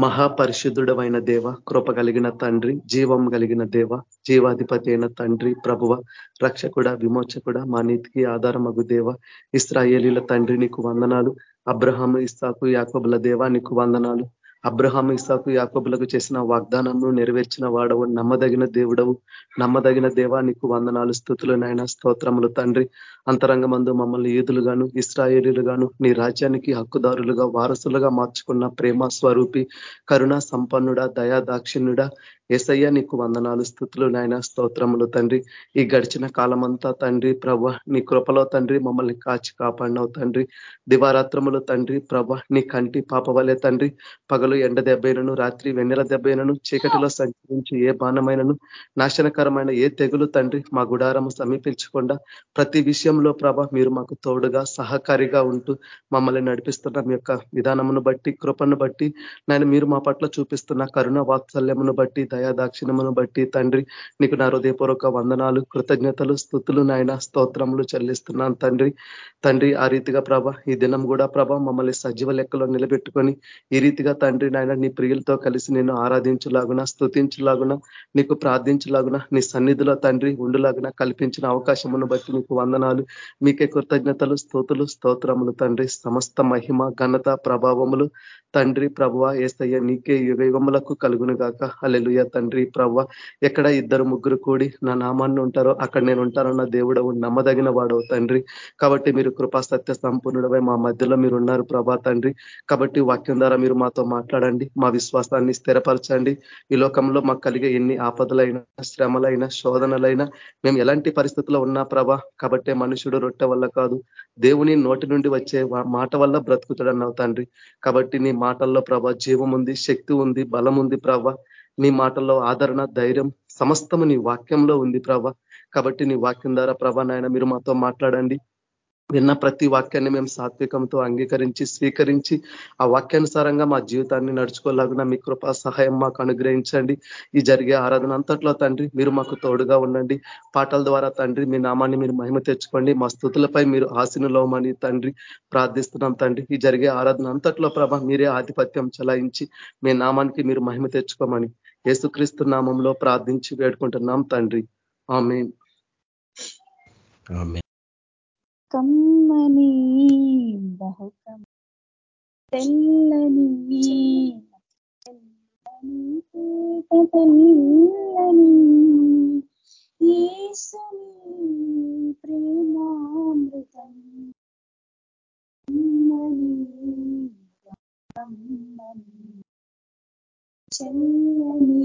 మహాపరిశుద్ధుడమైన దేవ కృప కలిగిన తండ్రి జీవం కలిగిన దేవ జీవాధిపతి అయిన తండ్రి ప్రభువ రక్షకుడ విమోచకుడ మా నీతికి ఆధారమగు దేవ ఇస్రాయేలీల తండ్రి నీకు వందనాలు. అబ్రహాము ఇస్తాకు యాకబుల దేవ నీకు వందనాలు. అబ్రహాం ఇసాకు యాకబులకు చేసిన వాగ్దానంను నెరవేర్చిన వాడవు నమ్మదగిన దేవుడవు నమ్మదగిన దేవా నీకు వందనాలు స్థుతులు నాయన స్తోత్రములు తండ్రి. అంతరంగమందు మమ్మల్ని ఈదులుగాను ఇస్రాయేలీలుగాను నీ రాజ్యానికి హక్కుదారులుగా వారసులుగా మార్చుకున్న ప్రేమ స్వరూపి కరుణ సంపన్నుడా దయా దాక్షిణ్యుడా ఎసయ్య నీకు వందనాలు స్థుతులు నాయన స్తోత్రములు తండ్రి. ఈ గడిచిన కాలమంతా తండ్రి ప్రభ నీ కృపలో తండ్రి మమ్మల్ని కాచి కాపాడినవు తండ్రి. దివారాత్రములు తండ్రి ప్రభ నీ కంటి పాప తండ్రి. పగలు ఎండ దెబ్బైనను రాత్రి వెన్నెల దెబ్బైనను చీకటిలో సంచరించి ఏ బాణమైనను నాశనకరమైన ఏ తెగులు తండ్రి మా గుడారము సమీపించకుండా ప్రతి విషయంలో ప్రభ మీరు మాకు తోడుగా సహకారిగా ఉంటూ మమ్మల్ని నడిపిస్తున్న మీ యొక్క విధానమును బట్టి కృపను బట్టి నేను మీరు మా పట్ల చూపిస్తున్న కరుణ వాత్సల్యమును బట్టి దయాదాక్షిణ్యమును బట్టి తండ్రి నీకు నా హృదయపూర్వక వందనాలు కృతజ్ఞతలు స్థుతులు నాయన స్తోత్రములు చెల్లిస్తున్నాను తండ్రి. తండ్రి ఆ రీతిగా ప్రభ ఈ దినం కూడా ప్రభ మమ్మల్ని సజీవ లెక్కలో నిలబెట్టుకొని ఈ రీతిగా తండ్రి నాయన నీ ప్రియులతో కలిసి నేను ఆరాధించలాగున స్థుతించలాగున నీకు ప్రార్థించలాగున నీ సన్నిధిలో తండ్రి ఉండులాగున కల్పించిన అవకాశమును బట్టి నీకు వందనాలు. మీకే కృతజ్ఞతలు స్థూతులు స్తోత్రములు తండ్రి. సమస్త మహిమ ఘనత ప్రభావములు తండ్రి ప్రభువ ఏసయ్య నీకే యుగయుగములకు కలుగును గాక అలెలుయ తండ్రి ప్రవ్వ ఎక్కడ ఇద్దరు ముగ్గురు కూడి నా నామాన్ని ఉంటారో అక్కడ నేను ఉంటానన్న దేవుడవు నమ్మదగిన వాడవు తండ్రి. కాబట్టి మీరు కృపా సత్య సంపూర్ణుడవై మా మధ్యలో మీరు ఉన్నారు ప్రభా తండ్రి. కాబట్టి వాక్యం ద్వారా మీరు మాతో మాట్లాడండి మా విశ్వాసాన్ని స్థిరపరచండి. ఈ లోకంలో మాకు కలిగే ఎన్ని ఆపదలైనా శ్రమలైనా శోధనలైనా మేము ఎలాంటి పరిస్థితుల్లో ఉన్నా ప్రభా కాబట్టే మనుషుడు రొట్టె వల్ల కాదు. దేవుని నోటి నుండి వచ్చే మాట వల్ల బ్రతుకుతాడన్నావు తండ్రి. కాబట్టి నీ మాటల్లో ప్రభ జీవం ఉంది శక్తి ఉంది బలం ఉంది ప్రభ. నీ మాటల్లో ఆదరణ ధైర్యం సమస్తము నీ వాక్యంలో ఉంది ప్రభా. కాబట్టి నీ వాక్యం ద్వారా ప్రభా నాయన మీరు మాతో మాట్లాడండి. విన్న ప్రతి వాక్యాన్ని మేము సాత్వికంతో అంగీకరించి స్వీకరించి ఆ వాక్యానుసారంగా మా జీవితాన్ని నడుచుకోలేకుండా మీ కృపా సహాయం మాకు అనుగ్రహించండి. ఈ జరిగే ఆరాధన అంతట్లో తండ్రి మీరు మాకు తోడుగా ఉండండి. పాటల ద్వారా తండ్రి మీ నామాన్ని మీరు మహిమ తెచ్చుకోండి. మా స్థుతులపై మీరు ఆశనులోమని తండ్రి ప్రార్థిస్తున్నాం తండ్రి. ఈ జరిగే ఆరాధన అంతట్లో ప్రభ మీరే ఆధిపత్యం చలాయించి మీ నామానికి మీరు మహిమ తెచ్చుకోమని యేసుక్రీస్తు నామంలో ప్రార్థించి వేడుకుంటున్నాం తండ్రి. ఆమె కమ్మని బహుకం తెల్లని తెల్లని ఈశ్వరి ప్రేమామృతం చెల్లని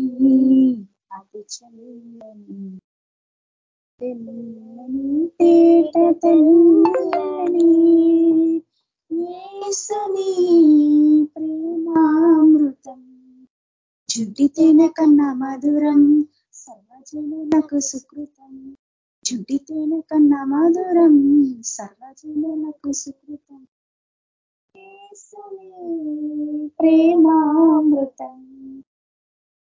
అతి చెల్లని. తెల్లని తెల్లని ఏసుని ప్రేమామృతం జుడ్డి కన్నా మధురం సర్వజనులకు సుకృతం. జుడ్డి కన్నా మధురం సర్వజనులకు సుకృతం ప్రేమామృతం ప్రేమామృతం.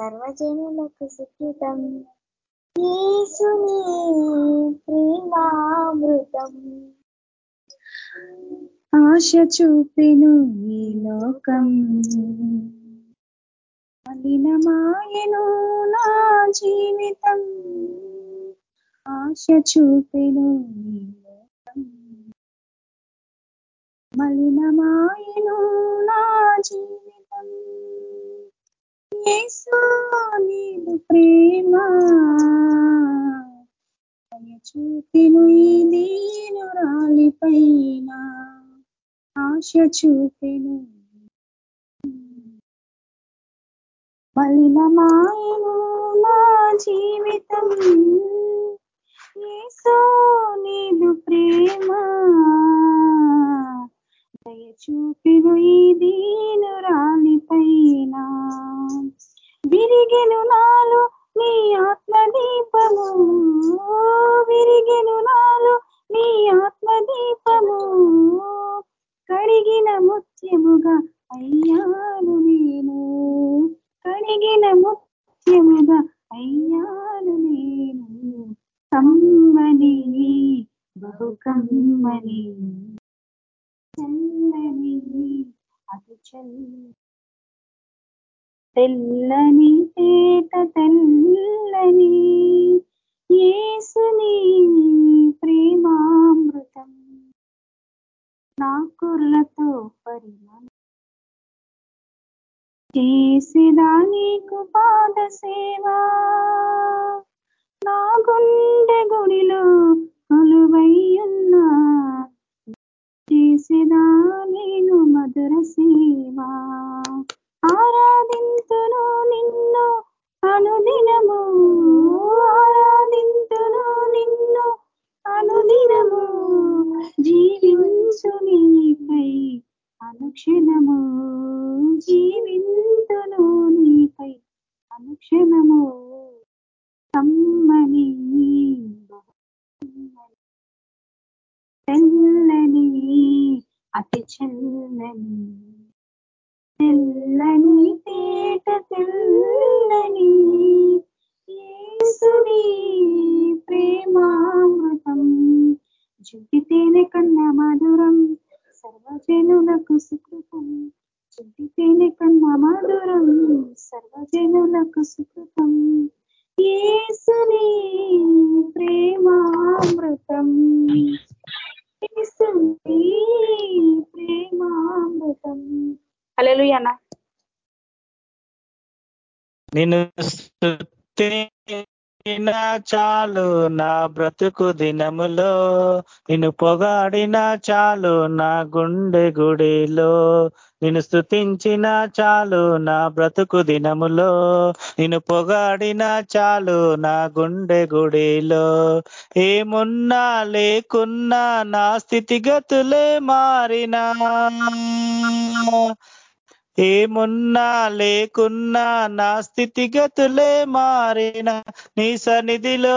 సర్వజనులకు సుఖితం యేసుని ప్రేమామృతం. ఆశ చూపిను ఈ లోకం. మలినమాయను నా జీవితం. ఆశ చూపిను ఈ లోకం. మలినమాయను నా జీవితం. నీదు ప్రేమ. చూపిను దీను రాలిపైన ఆశ చూపెను. మలినమాయను నా జీవితం. ఏసో నీదు ప్రేమ. దయ చూపిను ఈ దీనురాలిపైన విరిగెను నాలు నీ ఆత్మదీపము విరిగెను నాలు నీ ఆత్మదీపము కడిగిన ముత్యముగా అయ్యాను నేను. కడిగిన ముత్యముగా అయ్యాను నేను. కమ్మని బహుకమ్మని. తెల్లని తేట తెల్లని. ఏసుని ప్రేమామృతం. నా కుర్లతో పరిమళ. చేసిదా నీకు పాద సేవా నా గుండె గుడిలో కొలువై ఉన్నా. చేసిదా నేను మధుర సేవా. ఆరాధింతును నిన్ను అనుదినము. ఆరాధింతును నిన్ను అనుదినము. జీవించు నీపై అనుక్షణము. జీవింతును నీపై అనుక్షణము. కమ్మని తెల్లని అతి చెల్లని. తెల్లని తేట తెల్లని. ఏసుని ప్రేమామృతం. జుట్టితేనే కన్న మధురం సర్వజనులకు సుకృతం. జుట్టితేనే కన్న మధురం సర్వజనులకు సుకృతం. ఏసుని ప్రేమామృతం. ఏసుని ప్రేమామృతం. చాలు నా బ్రతుకు దినములో. నిన్ను పొగాడిన చాలు నా గుండె గుడిలో. నిన్ను స్థుతించిన చాలు నా బ్రతుకు దినములో. నిన్ను పొగాడిన చాలు నా గుండె గుడిలో. ఏమున్నా లేకున్నా నా స్థితిగతులే మారినా. ఏమున్నా లేకున్నా నా స్థితిగతులే మారిన నీ సన్నిధిలో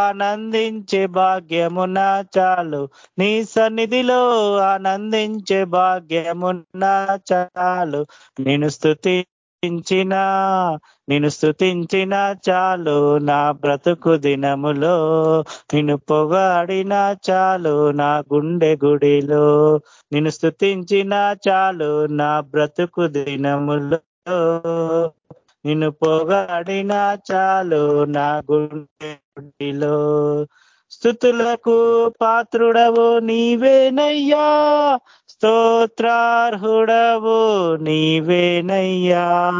ఆనందించే భాగ్యమున చాలు. నీ సన్నిధిలో ఆనందించే భాగ్యమున చాలు. నేను స్థుతి స్థుతించిన నేను స్థుతించిన చాలు. నా బ్రతుకు దినములో నిన్ను పొగాడిన చాలు. నా గుండె గుడిలో నిన్ను స్థుతించిన చాలు. నా బ్రతుకు దినములో నిన్ను పొగాడిన చాలు. నా గుండె గుడిలో స్థుతులకు పాత్రుడవు నీవేనయ్యా. స్తోత్రార్హుడవు నీవేనయ్యా.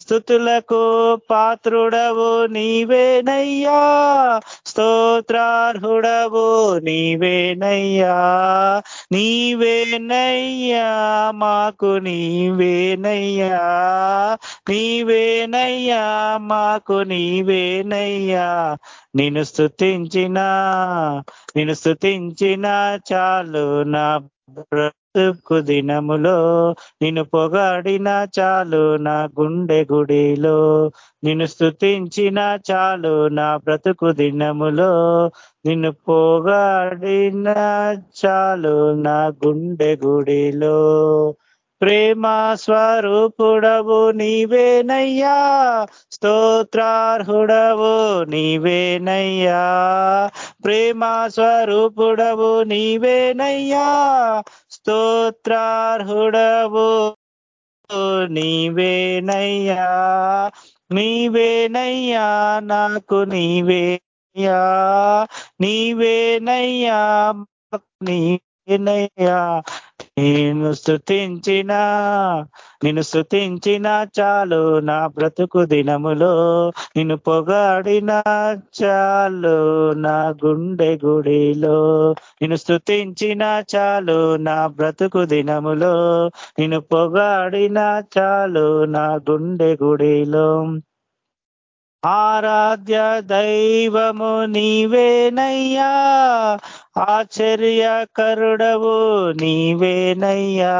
స్థుతులకు పాత్రుడవు నీవేనయ్యా. స్తోత్రార్హుడవు నీవేనయ్యా. నీవేనయ్యా మాకు నీవేనయ్యా. నీవేనయ్యా మాకు నీవేనయ్యా. నిన్ను స్థుతించిన నిన్ను స్థుతించిన చాలు నా బ్రతుకు దినములో నిన్ను పొగాడిన చాలు నా గుండె గుడిలో. నిన్ను స్థుతించిన చాలు నా బ్రతుకు దినములో. నిన్ను పొగాడిన చాలు నా గుండె గుడిలో. ప్రేమ స్వరూపుడవు నీవేనయ్యా. స్తోత్రార్హుడవు నీవేనయ్యా. ప్రేమ స్వరూపుడవు నీవేనయ్యా. స్తోత్రార్హుడవు నీవేనయ్యా. నీవేనయ్యా నాకు నీవేయ్యా నీవేనయ్యా నీవేనయ్యా. నేను స్థుతించినా నిన్ను స్థుతించినా చాలు. నా బ్రతుకు దినములో నిన్ను పొగాడిన చాలు. నా గుండె గుడిలో నిన్ను స్థుతించినా చాలు. నా బ్రతుకు దినములో నిన్ను పొగాడిన చాలు. నా గుండె గుడిలో ఆరాధ్య దైవము నీవేనయ్యా. ఆశ్చర్యకరుడవు నీవేనయ్యా.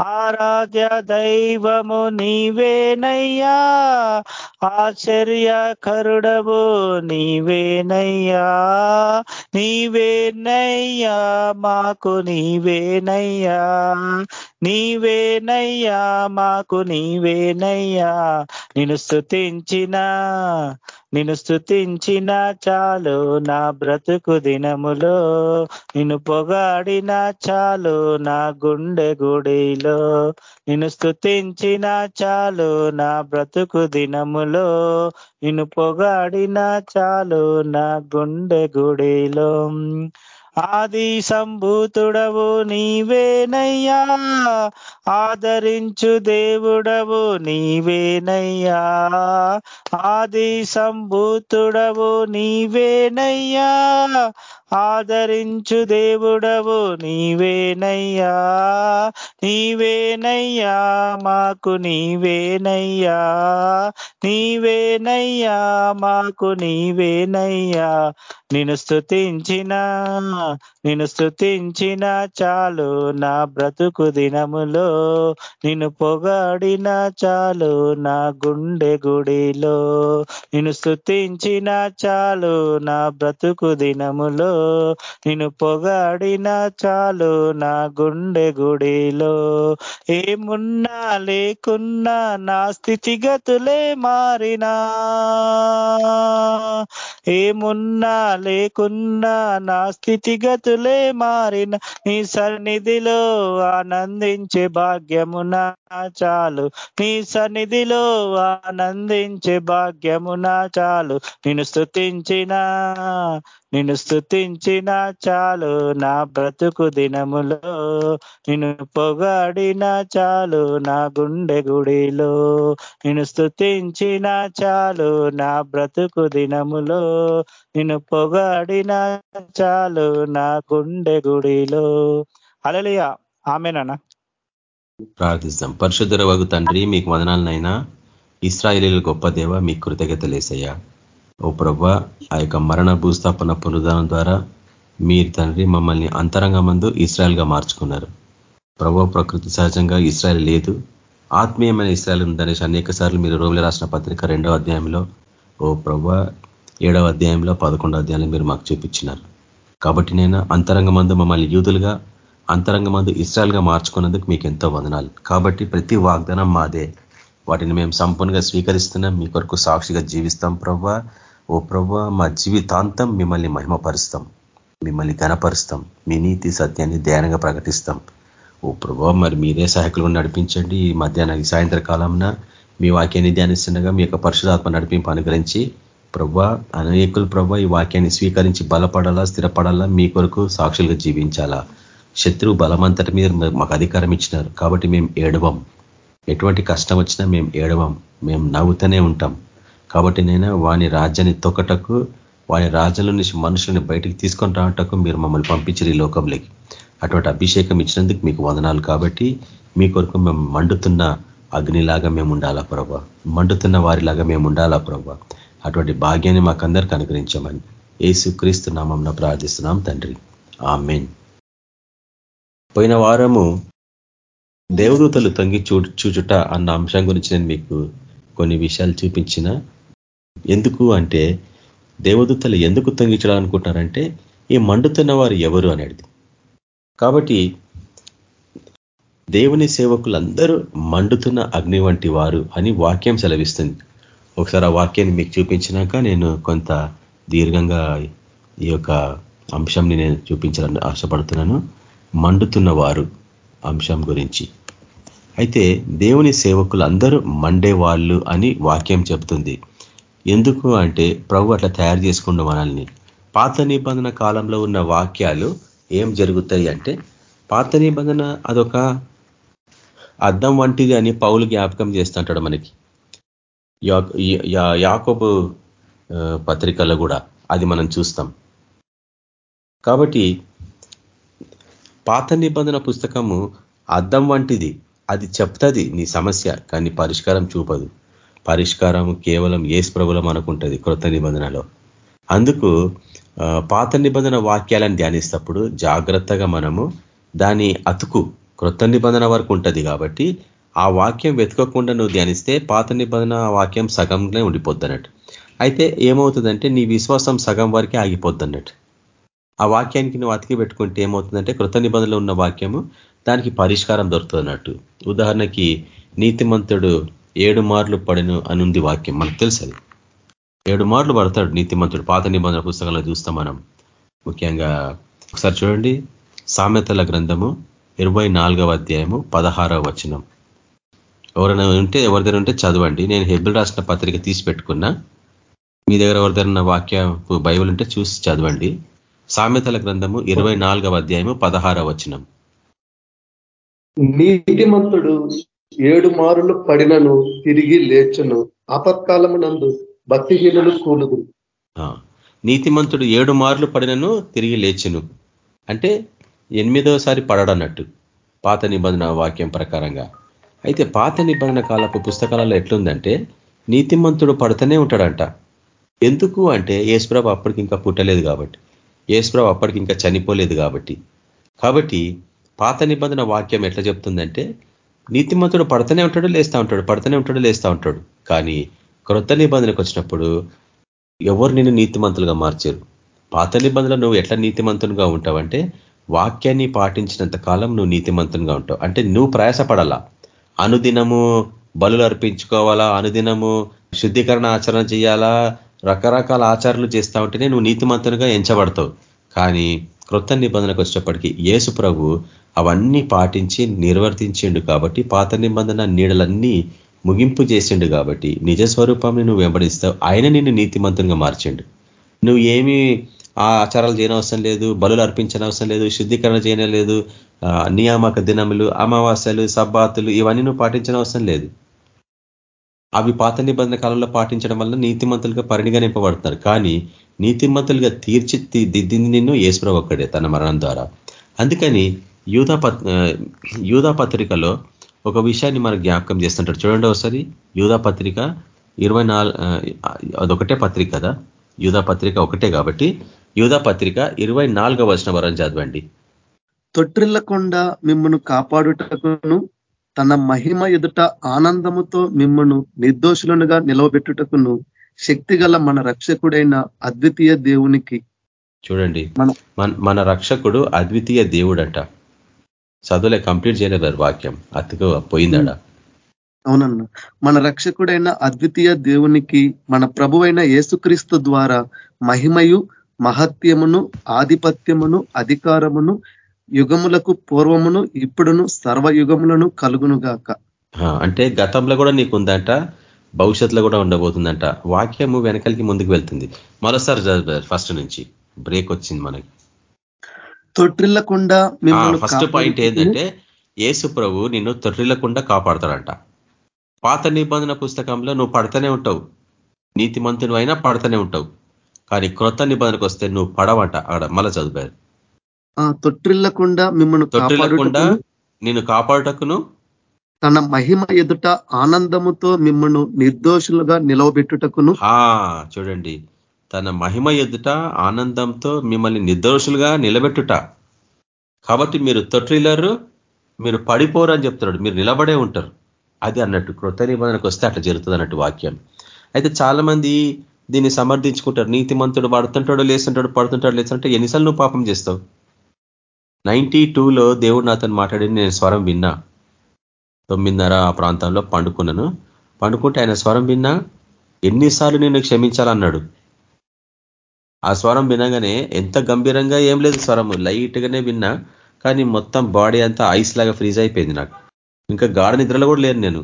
ఆరాధ్య దైవము నీవేనయ్యా. ఆశ్చర్యకరుడవు నీవేనయ్యా. నీవేనయ్యా మాకు నీవేనయ్యా. నీవేనయ్యా మాకు నీవేనయ్యా. నిన్ను స్థుతించిన నిన్ను స్థుతించిన చాలు నా బ్రతుకు దినములో. నిన్ను పొగాడిన చాలు నా గుండె గుడిలో. నిన్ను స్థుతించిన చాలు నా బ్రతుకు దినములో. నిన్ను పొగాడిన చాలు నా గుండె గుడిలో. ఆది సంభూతుడవు నీవేనయ్యా. ఆదరించు దేవుడవు నీవేనయ్యా. ఆది సంభూతుడవు నీవేనయ్యా. ఆదరించు దేవుడవు నీవేనయ్యా నీవేనయ్యా మాకు నీవేనయ్యా నీవేనయ్యా మాకు నీవేనయ్యా. నిన్ను స్థుతించిన నిన్ను స్థుతించిన చాలు నా బ్రతుకు దినములో. నిన్ను పొగాడిన చాలు నా గుండె గుడిలో. నిన్ను స్థుతించిన చాలు నా బ్రతుకు దినములో. నిన్ను పొగాడిన చాలు నా గుండె గుడిలో. ఏమున్నా లేకున్నా నా స్థితిగతులే మారినా. ఏమున్నా లేకున్నా నా స్థితిగతులే మారిన. నీ సన్నిధిలో ఆనందించే భాగ్యమునా చాలు. నీ సన్నిధిలో ఆనందించే భాగ్యమునా చాలు. నిన్ను స్థుతించిన నిన్ను స్థుతించిన చాలు నా బ్రతుకు దినములో. నిన్ను పొగాడిన చాలు నా గుండె గుడిలో. నిన్ను స్థుతించిన చాలు నా బ్రతుకు దినములో. నిన్ను పొగాడిన చాలు నా గుండె గుడిలో. అలలియా ఆమెనా ప్రార్థిస్తాం. పరిశుద్ధర వగు తండ్రి మీకు వదనాలనైనా. ఇస్రాయేలీల గొప్ప దేవ మీకు కృతజ్ఞతలేసయ్యా ఓ ప్రభా ఆ యొక్క మరణ భూస్థాపన పునరుదానం ద్వారా మీరు తండ్రి మమ్మల్ని అంతరంగమందు ఇస్రాయల్గా మార్చుకున్నారు. ప్రభు ప్రకృతి సహజంగా ఇస్రాయల్ లేదు. ఆత్మీయమైన ఇస్రాయల్ ఉందనేసి అనేక సార్లు మీరు రోగులు రాసిన పత్రిక రెండవ అధ్యాయంలో ఓ ప్రభ ఏడవ అధ్యాయంలో పదకొండవ అధ్యాయంలో మీరు మాకు చూపించినారు. కాబట్టి నేను అంతరంగమందు మమ్మల్ని యూదులుగా అంతరంగమందు ఇస్రాయల్గా మార్చుకున్నందుకు మీకు ఎంతో వదనాలు. కాబట్టి ప్రతి వాగ్దానం మాదే. వాటిని మేము సంపూర్ణంగా స్వీకరిస్తున్నాం. మీ కొరకు సాక్షిగా జీవిస్తాం. ప్రవ్వా ఓ ప్రభు మా జీవితాంతం మిమ్మల్ని మహిమపరుస్తాం. మిమ్మల్ని ఘనపరుస్తాం. మీ నీతి సత్యాన్ని ధ్యానంగా ప్రకటిస్తాం. ఓ ప్రభా మరి మీరే సహాయకులు నడిపించండి. ఈ మధ్యాహ్నం ఈ సాయంత్ర కాలంన మీ వాక్యాన్ని ధ్యానిస్తుండగా మీ యొక్క పరిశుధాత్మ నడిపింపు అనుగ్రహించి ప్రభా అనేకులు ప్రభా ఈ వాక్యాన్ని స్వీకరించి బలపడాలా స్థిరపడాలా మీ కొరకు సాక్షులుగా జీవించాలా? శత్రువు బలమంతటి మీద మాకు అధికారం ఇచ్చినారు. కాబట్టి మేము ఏడవం. ఎటువంటి కష్టం వచ్చినా మేము ఏడవం. మేము నవ్వుతూనే ఉంటాం. కాబట్టి నేను వాని రాజ్యాన్ని తొక్కటకు వాని రాజ్యంలో నుంచి మనుషులని బయటికి తీసుకొని రావటకు మీరు మమ్మల్ని పంపించారు ఈ లోకంలోకి. అటువంటి అభిషేకం ఇచ్చినందుకు మీకు వందనాలు కాబట్టి మీ కొరకు మేము మండుతున్న అగ్నిలాగా మేము ఉండాలా ప్రభా? మండుతున్న వారిలాగా మేము ఉండాలా ప్రభా? అటువంటి భాగ్యాన్ని మాకందరికి అనుగ్రహించమని ఏసు క్రీస్తు నామం ప్రార్థిస్తున్నాం తండ్రి. ఆ పోయిన వారము దేవదూతలు తొంగి చూ చూచుట అన్న అంశం గురించి నేను మీకు కొన్ని విషయాలు చూపించిన. ఎందుకు అంటే దేవదూతలు ఎందుకు తొంగించాలనుకుంటున్నారంటే ఈ మండుతున్న వారు ఎవరు అనేది. కాబట్టి దేవుని సేవకులందరూ మండుతున్న అగ్ని వంటి వారు అని వాక్యం సెలవిస్తుంది. ఒకసారి ఆ వాక్యాన్ని మీకు చూపించినాక నేను కొంత దీర్ఘంగా ఈ యొక్క అంశంని నేను చూపించాలని ఆశపడుతున్నాను. మండుతున్న వారు అంశం గురించి. అయితే దేవుని సేవకులు అందరూ మండే వాళ్ళు అని వాక్యం చెప్తుంది ఎందుకు అంటే ప్రభు అట్లా తయారు చేసుకున్న మనల్ని. పాత నిబంధన కాలంలో ఉన్న వాక్యాలు ఏం జరుగుతాయి అంటే పాత నిబంధన అదొక అద్దం వంటిది అని పౌలు జ్ఞాపకం చేస్తుంటాడు మనకి. యాకోబు పత్రికలో కూడా అది మనం చూస్తాం. కాబట్టి పాత నిబంధన పుస్తకము అద్దం వంటిది. అది చెప్తుంది నీ సమస్య కానీ పరిష్కారం చూపదు. పరిష్కారం కేవలం ఏసు ప్రభులం మనకుంటుంది కృత నిబంధనలో. అందుకు పాత నిబంధన వాక్యాలను ధ్యానిస్తప్పుడు జాగ్రత్తగా మనము దాని అతుకు కృత నిబంధన వరకు ఉంటుంది కాబట్టి ఆ వాక్యం వెతకకుండా నువ్వు ధ్యానిస్తే పాత నిబంధన వాక్యం సగంగానే ఉండిపోద్దన్నట్టు. అయితే ఏమవుతుందంటే నీ విశ్వాసం సగం వరకే ఆగిపోద్దన్నట్టు. ఆ వాక్యానికి నువ్వు అతికి పెట్టుకుంటే ఏమవుతుందంటే కృత నిబంధనలో ఉన్న వాక్యము దానికి పరిష్కారం దొరుకుతున్నట్టు. ఉదాహరణకి నీతిమంతుడు ఏడు మార్లు పడను అనుంది వాక్యం. మనకు తెలుసు ఏడు మార్లు పడతాడు నీతిమంతుడు. పాత నిబంధన పుస్తకంలో చూస్తాం మనం. ముఖ్యంగా ఒకసారి చూడండి. సామెతల గ్రంథము ఇరవై అధ్యాయము పదహారవ వచనం. ఎవరైనా ఉంటే ఎవరిదైనా ఉంటే చదవండి. నేను హెబిల్ రాసిన పత్రిక తీసి పెట్టుకున్నా మీ దగ్గర ఎవరిదైనా వాక్య బైబుల్ ఉంటే చూసి చదవండి. సామెతల గ్రంథము ఇరవై అధ్యాయము పదహారవ వచనం. నీతిమంతుడు ఏడు మారులు పడినను తిరిగి లేచును. ఆపత్కాలమునందు భక్తిహీనులు కూలుదు నీతిమంతుడు ఏడు మార్లు పడినను తిరిగి లేచును. అంటే ఎనిమిదవసారి పడడన్నట్టు పాత నిబంధన వాక్యం ప్రకారంగా. అయితే పాత నిబంధన కాలపు పుస్తకాలలో ఎట్లుందంటే నీతిమంతుడు పడుతూనే ఉంటాడంట. ఎందుకు అంటే యేసుప్రభు అప్పటికి ఇంకా పుట్టలేదు కాబట్టి. యేసుప్రభు అప్పటికి ఇంకా చనిపోలేదు కాబట్టి. కాబట్టి పాత నిబంధన వాక్యం ఎట్లా చెప్తుందంటే నీతిమంతుడు పడుతూనే ఉంటాడు లేస్తూ ఉంటాడు పడుతూనే ఉంటాడు లేస్తూ ఉంటాడు. కానీ క్రొత్త నిబంధనకు వచ్చినప్పుడు ఎవరు నిన్ను నీతిమంతులుగా మార్చారు? పాత నిబంధనలు నువ్వు ఎట్లా నీతిమంతునిగా ఉంటావంటే వాక్యాన్ని పాటించినంత కాలం నువ్వు నీతిమంతునిగా ఉంటావు. అంటే నువ్వు ప్రయాసపడాలా? అనుదినము బలులు అర్పించుకోవాలా? అనుదినము శుద్ధీకరణ ఆచరణ చేయాలా? రకరకాల ఆచారాలు చేస్తూ ఉంటేనే నువ్వు నీతిమంతునిగా ఎంచబడతావు. కానీ క్రొత్త నిబంధనకు వచ్చేటప్పటికీ యేసు ప్రభు అవన్నీ పాటించి నిర్వర్తించిండు కాబట్టి పాత నిబంధన నీడలన్నీ ముగింపు చేసిండు కాబట్టి నిజ స్వరూపాన్ని నువ్వు వెంబడిస్తావు. ఆయన నిన్ను నీతిమంతునిగా మార్చిండు. నువ్వు ఏమి ఆ ఆచారాలు చేయనవసరం లేదు బలులు అర్పించనవసరం లేదు శుద్ధీకరణ చేయనలేదు నియామక దినములు అమావాస్యలు సబ్బాతులు ఇవన్నీ నువ్వు పాటించనవసరం లేదు. అవి పాత నిబంధన కాలంలో పాటించడం వల్ల నీతిమంతులుగా పరిగణింపబడుతున్నారు. కానీ నీతిమంతులుగా తీర్చి దిద్దింది నిన్ను ఏసుప్రభు ఒక్కడే తన మరణం ద్వారా. అందుకని యూధా యూధా పత్రికలో ఒక విషయాన్ని మనం జ్ఞాపకం చేస్తుంటారు. చూడండి ఒకసారి. యూధా పత్రిక ఇరవై అదొకటే పత్రిక కదా. యూధా పత్రిక ఒకటే కాబట్టి యూధా పత్రిక ఇరవై నాలుగవ వర్షం వరం చదవండి. తొట్టిల్లకుండా మిమ్మను కాపాడుటకును తన మహిమ ఎదుట ఆనందముతో మిమ్మను నిర్దోషులనుగా నిలవబెట్టుటకును శక్తిగల మన రక్షకుడైన అద్వితీయ దేవునికి చూడండి. మన రక్షకుడు అద్వితీయ దేవుడంట. చదువులే కంప్లీట్ చేయలేదు వాక్యం. అతిగా పోయిందడ అవునన్న. మన రక్షకుడైన అద్వితీయ దేవునికి మన ప్రభువైన యేసుక్రీస్తు ద్వారా మహిమయు మహత్యమును ఆధిపత్యమును అధికారమును యుగములకు పూర్వమును ఇప్పుడును సర్వయుగములను కలుగును గాక అంటే గతంలో కూడా నీకు ఉందంట భవిష్యత్తులో కూడా ఉండబోతుందంట. వాక్యము వెనకలికి ముందుకు వెళ్తుంది. మరోసారి ఫస్ట్ నుంచి. బ్రేక్ వచ్చింది మనకి. తొట్టిల్లకుండా ఫస్ట్ పాయింట్ ఏంటంటే ఏసు ప్రభు నిన్ను తొట్టిల్లకుండా కాపాడతాడంట. పాత నిబంధన పుస్తకంలో నువ్వు పడతనే ఉంటావు. నీతిమంతుని అయినా పడతనే ఉంటావు. కానీ క్రొత్త నిబంధనకు వస్తే నువ్వు పడవంట. అక్కడ మళ్ళా చదివారు తొట్టిల్లకుండా మిమ్మల్ని తొట్టిల్లకుండా నేను కాపాడుటకును? తన మహిమ ఎదుట ఆనందముతో మిమ్మల్ని నిర్దోషులుగా నిలవబెట్టుటకును చూడండి. తన మహిమ ఎదుట ఆనందంతో మిమ్మల్ని నిర్దోషులుగా నిలబెట్టుట. కాబట్టి మీరు తొట్టిల్లరు మీరు పడిపోరు అని చెప్తున్నాడు. మీరు నిలబడే ఉంటారు. అది అన్నట్టు కృత నిబంధనకు వస్తే అట్లా జరుగుతుంది అన్నట్టు వాక్యం. అయితే చాలా మంది దీన్ని సమర్థించుకుంటారు. నీతిమంతుడు పడుతుంటాడు లేస్తుంటాడు పడుతుంటాడు లేస్తుంటే ఎన్నిసార్లు నువ్వు పాపం చేస్తావు? నైన్టీ టూలో దేవుడు నాతో మాట్లాడి నేను స్వరం విన్నా. తొమ్మిదిన్నర ఆ ప్రాంతంలో పండుకున్నాను. పండుకుంటే ఆయన స్వరం విన్నా ఎన్నిసార్లు నేను క్షమించాలన్నాడు. ఆ స్వరం వినగానే ఎంత గంభీరంగా ఏం లేదు స్వరము లైట్గానే విన్నా కానీ మొత్తం బాడీ అంతా ఐస్ లాగా ఫ్రీజ్ అయిపోయింది నాకు. ఇంకా గాఢ నిద్రలో కూడా లేను నేను.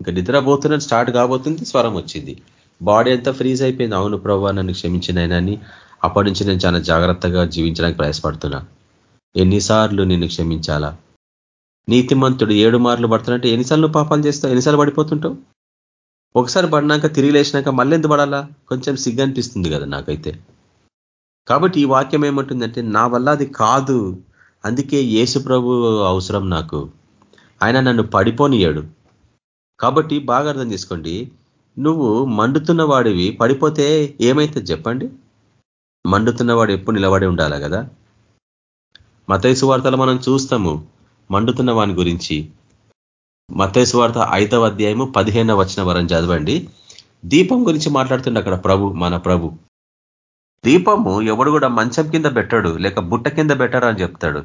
ఇంకా నిద్ర పోతున్నాను స్టార్ట్ కాబోతుంది స్వరం వచ్చింది. బాడీ అంతా ఫ్రీజ్ అయిపోయింది. అవును ప్రభావ నన్ను క్షమించిన అని అప్పటి నుంచి నేను చాలా జాగ్రత్తగా జీవించడానికి ప్రయాసపడుతున్నా. ఎన్నిసార్లు నిన్ను క్షమించాలా? నీతిమంతుడు ఏడు మార్లు పడుతున్నట్టే ఎన్నిసార్లు పాపాలు చేస్తావు? ఎన్నిసార్లు పడిపోతుంటావు? ఒకసారి పడినాక తిరిగి లేచినాక మళ్ళీ ఎందుకు పడాలా? కొంచెం సిగ్గు అనిపిస్తుంది కదా నాకైతే. కాబట్టి ఈ వాక్యం ఏమంటుందంటే నా వల్ల అది కాదు. అందుకే యేసు ప్రభు అవసరం నాకు. ఆయన నన్ను పడిపోనియాడు కాబట్టి బాగా అర్థం చేసుకోండి. నువ్వు మండుతున్న వాడివి పడిపోతే ఏమైతే చెప్పండి? మండుతున్న వాడు ఎప్పుడు నిలబడి ఉండాలి కదా? మతైసు వార్తలు మనం చూస్తాము మండుతున్న వాని గురించి. మతైసు వార్త ఐదవ అధ్యాయము పదిహేనవ వచ్చిన వరం చదవండి. దీపం గురించి మాట్లాడుతుండే అక్కడ ప్రభు మన ప్రభు. దీపము ఎవడు కూడా మంచం కింద పెట్టాడు లేక బుట్ట కింద పెట్టాడు అని చెప్తాడు.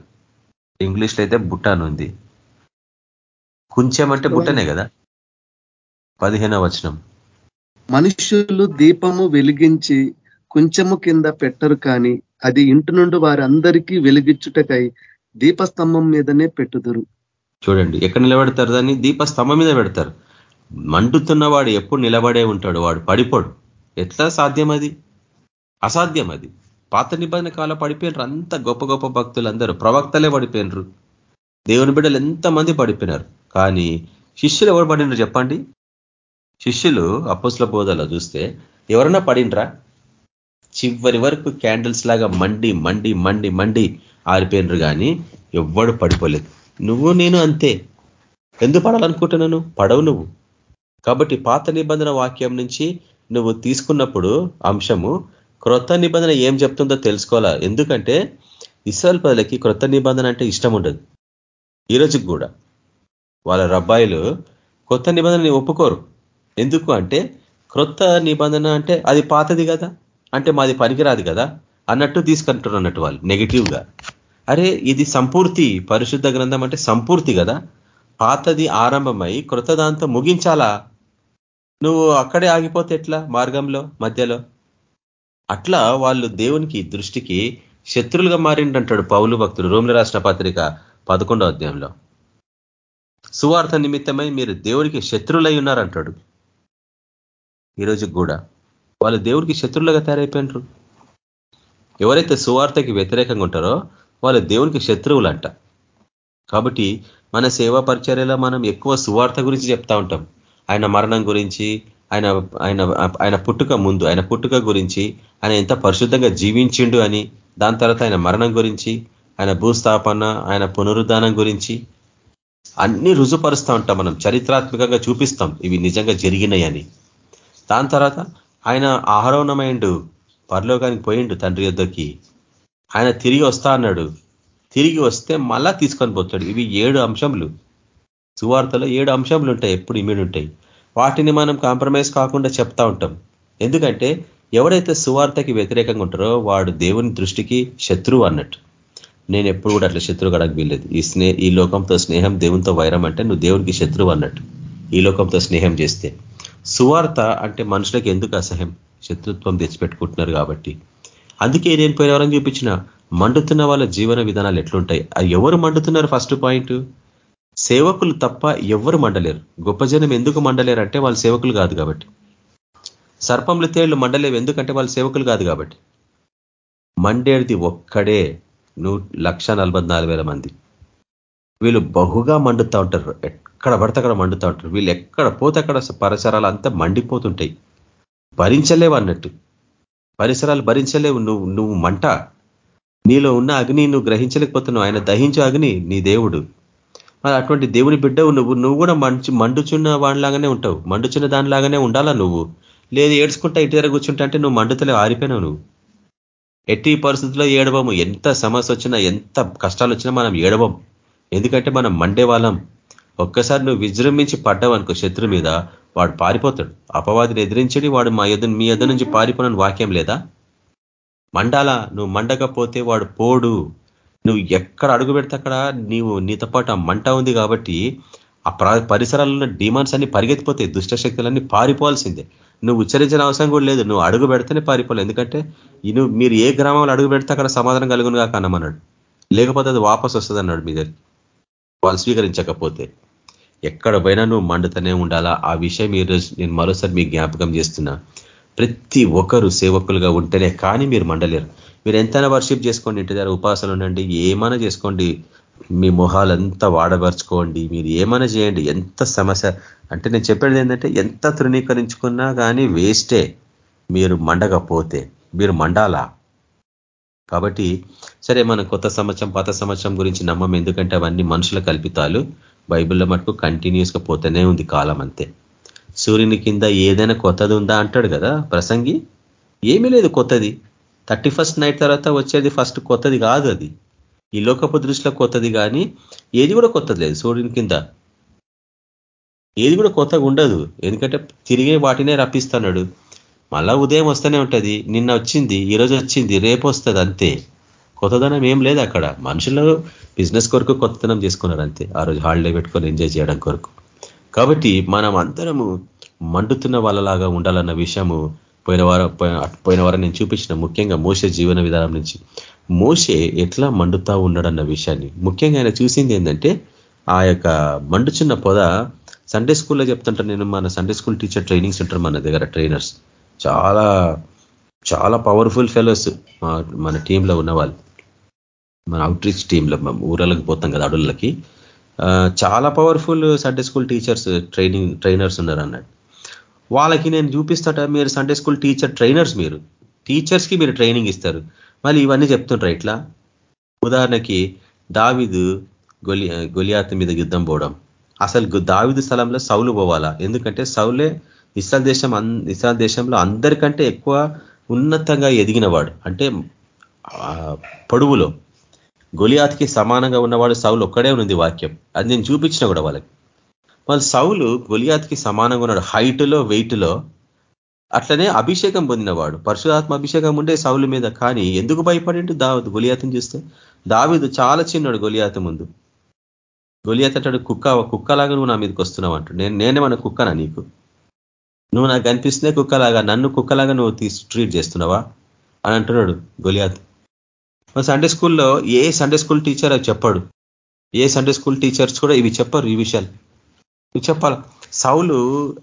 ఇంగ్లీష్లో అయితే బుట్ట అనుంది కుంచెం అంటే బుట్టనే కదా? పదిహేనవ వచనం. మనుషులు దీపము వెలిగించి కొంచెము కింద పెట్టరు కానీ అది ఇంటి నుండి వారందరికీ వెలిగించుటకై దీపస్తంభం మీదనే పెట్టుదురు. చూడండి ఎక్కడ నిలబెడతారు దాన్ని? దీపస్తంభం మీద పెడతారు. మండుతున్న వాడు ఎప్పుడు నిలబడే ఉంటాడు వాడు పడిపోడు. ఎట్లా సాధ్యం అది? అసాధ్యం అది పాత నిబంధన కాలం పడిపోయినారు అంత గొప్ప గొప్ప భక్తులు అందరూ ప్రవక్తలే పడిపోయినరు. దేవుని బిడ్డలు ఎంతమంది పడిపోయినారు. కానీ శిష్యులు ఎవరు పడినరు చెప్పండి? శిష్యులు అప్పస్ల బోధలో చూస్తే ఎవరన్నా పడినరా చివరి వరకు క్యాండిల్స్ లాగా మండి మండి మండి మండి ఆరిపోయినరు కానీ ఎవ్వడు పడిపోలేదు. నువ్వు నేను అంతే. ఎందుకు పడాలనుకుంటున్నాను పడవు నువ్వు. కాబట్టి పాత నిబంధన వాక్యం నుంచి నువ్వు తీసుకున్నప్పుడు అంశము క్రొత్త నిబంధన ఏం చెప్తుందో తెలుసుకోవాలా? ఎందుకంటే ఇస్రాయల్ ప్రజలకి క్రొత్త నిబంధన అంటే ఇష్టం ఉండదు. ఈరోజుకి కూడా వాళ్ళ రబ్బాయిలు కొత్త నిబంధనని ఒప్పుకోరు. ఎందుకు అంటే క్రొత్త నిబంధన అంటే అది పాతది కదా? అంటే మాది పనికిరాదు కదా? అన్నట్టు తీసుకుంటారు అన్నట్టు వాళ్ళు నెగిటివ్గా. అరే ఇది సంపూర్తి పరిశుద్ధ గ్రంథం అంటే సంపూర్తి కదా? పాతది ఆరంభమై క్రొత్త దాంతో ముగించాలా? నువ్వు అక్కడే ఆగిపోతే ఎట్లా? మార్గంలో? మధ్యలో? అట్లా వాళ్ళు దేవునికి దృష్టికి శత్రులుగా మారిండంటాడు పౌలు భక్తుడు. రోమిల రాష్ట్ర పత్రిక పదకొండో అధ్యాయంలో. సువార్థ నిమిత్తమై మీరు దేవుడికి శత్రులై ఉన్నారంటాడు. ఈరోజు కూడా వాళ్ళు దేవుడికి శత్రులుగా తయారైపోయినారు. ఎవరైతే సువార్తకి వ్యతిరేకంగా ఉంటారో వాళ్ళు దేవునికి శత్రువులంట. కాబట్టి మన సేవా పరిచర్యలో మనం ఎక్కువ సువార్త గురించి చెప్తా ఉంటాం. ఆయన మరణం గురించి ఆయన ఆయన ఆయన పుట్టుక ముందు ఆయన పుట్టుక గురించి ఆయన ఎంత పరిశుద్ధంగా జీవించిండు అని దాని తర్వాత ఆయన మరణం గురించి ఆయన భూస్థాపన ఆయన పునరుద్ధానం గురించి అన్ని రుజుపరుస్తూ ఉంటాం మనం చరిత్రాత్మకంగా చూపిస్తాం ఇవి నిజంగా జరిగినాయని దాని తర్వాత ఆయన ఆహరోణమైండు పరలోకానికి పోయిండు తండ్రి యొద్దకి. ఆయన తిరిగి వస్తా అన్నాడు. తిరిగి వస్తే మళ్ళా తీసుకొని పోతాడు. ఇవి ఏడు అంశములు. సువార్తలో ఏడు అంశములు ఉంటాయి ఎప్పుడు ఇమీడ్ ఉంటాయి. వాటిని మనం కాంప్రమైజ్ కాకుండా చెప్తా ఉంటాం. ఎందుకంటే ఎవరైతే సువార్తకి వ్యతిరేకంగా ఉంటారో వాడు దేవుని దృష్టికి శత్రువు అన్నట్టు. నేను ఎప్పుడు కూడా అట్లా శత్రువు గడక వీల్లేదు. ఈ స్నే ఈ లోకంతో స్నేహం దేవునితో వైరం అంటే నువ్వు దేవునికి శత్రువు అన్నట్టు. ఈ లోకంతో స్నేహం చేస్తే. సువార్త అంటే మనుషులకు ఎందుకు అసహ్యం? శత్రుత్వం తెచ్చిపెట్టుకుంటున్నారు కాబట్టి. అందుకే నేను పోయినవరని చూపించిన మండుతున్న వాళ్ళ జీవన విధానాలు ఎట్లుంటాయి? అది ఎవరు మండుతున్నారు ఫస్ట్ పాయింట్? సేవకులు తప్ప ఎవరు మండలేరు. గొప్ప జనం ఎందుకు మండలేరు అంటే వాళ్ళు సేవకులు కాదు కాబట్టి. సర్పంలు తేళ్ళు మండలేవు ఎందుకంటే వాళ్ళు సేవకులు కాదు కాబట్టి. మండేది ఒక్కడే నూ లక్ష మంది. వీళ్ళు బహుగా మండుతూ ఉంటారు. ఎక్కడ పడితే అక్కడ మండుతూ ఉంటారు. వీళ్ళు ఎక్కడ పోతే అక్కడ పరిసరాలు అంతా మండిపోతుంటాయి. భరించలేవు అన్నట్టు. పరిసరాలు భరించలేవు. నువ్వు నువ్వు మంట. నీలో ఉన్న అగ్ని నువ్వు గ్రహించలేకపోతున్నావు. ఆయన దహించు అగ్ని నీ దేవుడు. మరి అటువంటి దేవుని బిడ్డవు నువ్వు. నువ్వు కూడా మంచి మండుచున్న వాడిలాగానే ఉంటావు. మండుచున్న దానిలాగానే ఉండాలా నువ్వు? లేదు ఏడ్చుకుంటా ఇంటి దగ్గర కూర్చుంటా అంటే నువ్వు మండుతలే ఆరిపోయినావు నువ్వు. ఎట్టి పరిస్థితుల్లో ఏడవము. ఎంత సమస్య వచ్చినా ఎంత కష్టాలు వచ్చినా మనం ఏడవం. ఎందుకంటే మనం మండే వాళ్ళం. ఒక్కసారి నువ్వు విజృంభించి పడ్డావు అనుకో శత్రు మీద వాడు పారిపోతాడు. అపవాదిని ఎదిరించడి వాడు మా ఎదు మీ ఎద్దు నుంచి పారిపోనని వాక్యం లేదా? మండాలా? నువ్వు మండకపోతే వాడు పోడు. నువ్వు ఎక్కడ అడుగు పెడితే అక్కడ నీవు నీతో పాటు ఆ మంట ఉంది కాబట్టి ఆ పరిసరాల్లో ఉన్న డిమాండ్స్ అన్ని పరిగెత్తిపోతాయి దుష్టశక్తులన్నీ పారిపోవాల్సిందే. నువ్వు ఉచ్చరించిన అవసరం కూడా లేదు నువ్వు అడుగు పెడితేనే పారిపోవాలి ఎందుకంటే నువ్వు మీరు ఏ గ్రామంలో అడుగు పెడితే అక్కడ సమాధానం కలుగును కాక అన్నమన్నాడు లేకపోతే అది వాపస్ వస్తుంది అన్నాడు మీ దగ్గర వాళ్ళు స్వీకరించకపోతే ఎక్కడ పోయినా నువ్వు మండుతూనే ఉండాలా? ఆ విషయం ఈరోజు నేను మరోసారి మీకు జ్ఞాపకం చేస్తున్నా. ప్రతి ఒక్కరు సేవకులుగా ఉంటేనే కానీ మీరు మండలేరు. మీరు ఎంతైనా వర్షిప్ చేసుకోండి ఇంటి దగ్గర ఉపాసన ఉండండి ఏమైనా చేసుకోండి మీ మొహాలంతా వాడబరుచుకోండి మీరు ఏమైనా చేయండి ఎంత సమస్య. అంటే నేను చెప్పేది ఏంటంటే ఎంత తృణీకరించుకున్నా కానీ వేస్టే మీరు మండకపోతే మీరు మండాలా? కాబట్టి సరే మనం కొత్త సంవత్సరం పాత సంవత్సరం గురించి నమ్మం ఎందుకంటే అవన్నీ మనుషుల కల్పితాలు. బైబిల్లో మటుకు కంటిన్యూస్గా పోతూనే ఉంది కాలం అంతే. సూర్యుని కింద ఏదైనా కొత్తది ఉందా అంటాడు కదా ప్రసంగి? ఏమీ లేదు కొత్తది. థర్టీ ఫస్ట్ నైట్ తర్వాత వచ్చేది ఫస్ట్ కొత్తది కాదు అది. ఈ లోకపు దృష్టిలో కొత్తది కానీ ఏది కూడా కొత్తది లేదు సూర్యుని కింద. ఏది కూడా కొత్తగా ఉండదు. ఎందుకంటే తిరిగే వాటినే రప్పిస్తున్నాడు. మళ్ళా ఉదయం వస్తూనే ఉంటుంది. నిన్న వచ్చింది ఈరోజు వచ్చింది రేపు వస్తుంది అంతే. కొత్తదనం ఏం లేదు అక్కడ. మనుషులు బిజినెస్ కొరకు కొత్తదనం చేసుకున్నారు అంతే. ఆ రోజు హాలిడే పెట్టుకొని ఎంజాయ్ చేయడం కొరకు. కాబట్టి మనం అందరము మండుతున్న వాళ్ళలాగా ఉండాలన్న విషయము పోయిన వారం పోయిన వారం నేను చూపించిన ముఖ్యంగా మోసే జీవన విధానం నుంచి. మోసే ఎట్లా మండుతా ఉన్నాడన్న విషయాన్ని. ముఖ్యంగా ఆయన చూసింది ఏంటంటే ఆ యొక్క మండుచున్న పొద సండే స్కూల్లో చెప్తుంటాను నేను మన Sunday school teacher training centre మన దగ్గర ట్రైనర్స్ చాలా చాలా పవర్ఫుల్ ఫెలోస్ మన టీంలో ఉన్న వాళ్ళు. మన అవుట్ రీచ్ టీంలో ఊరలకు పోతాం కదా అడవులకి. చాలా powerful Sunday school teachers training trainers ఉన్నారు అన్నాడు. వాళ్ళకి నేను చూపిస్తాట మీరు సండే స్కూల్ టీచర్ ట్రైనర్స్ మీరు. టీచర్స్కి మీరు ట్రైనింగ్ ఇస్తారు. మళ్ళీ ఇవన్నీ చెప్తుంటారు ఇట్లా. ఉదాహరణకి దావిదు గొలి గొలియాత మీద యుద్ధం పోవడం. అసలు దావిదు స్థలంలో సౌలు పోవాలా? ఎందుకంటే సౌలే ఇస్రాల్ దేశం ఇస్రాల్ దేశంలో అందరికంటే ఎక్కువ ఉన్నతంగా ఎదిగినవాడు. అంటే పొడువులో. గొలియాత్కి సమానంగా ఉన్నవాడు సౌలు ఒక్కడే ఉంది వాక్యం. అది నేను చూపించిన కూడా వాళ్ళకి. వాళ్ళు సౌలు గొలియాత్కి సమానంగా ఉన్నాడు. హైట్లో వెయిట్లో అట్లనే అభిషేకం పొందినవాడు. పరశురాత్మ అభిషేకం ఉండే సౌలు మీద. కానీ ఎందుకు భయపడిండు దా గొలియాతను చూస్తే? దావిదు చాలా చిన్నాడు గొలియాత ముందు. గొలియాత అంటాడు కుక్క కుక్కలాగా నువ్వు నా మీదకి వస్తున్నావు అంటాడు. నేను నేనేమన్నా కుక్కనా నీకు? నువ్వు నాకు కనిపిస్తున్నా కుక్కలాగా నన్ను కుక్కలాగా నువ్వు తీసి ట్రీట్ చేస్తున్నావా? అని అంటున్నాడు గొలియాత్. సండే స్కూల్లో ఏ సండే స్కూల్ టీచర్ అది చెప్పాడు? ఏ సండే స్కూల్ టీచర్స్ కూడా ఇవి చెప్పరు ఈ విషయాలు. చెప్పాల? సౌలు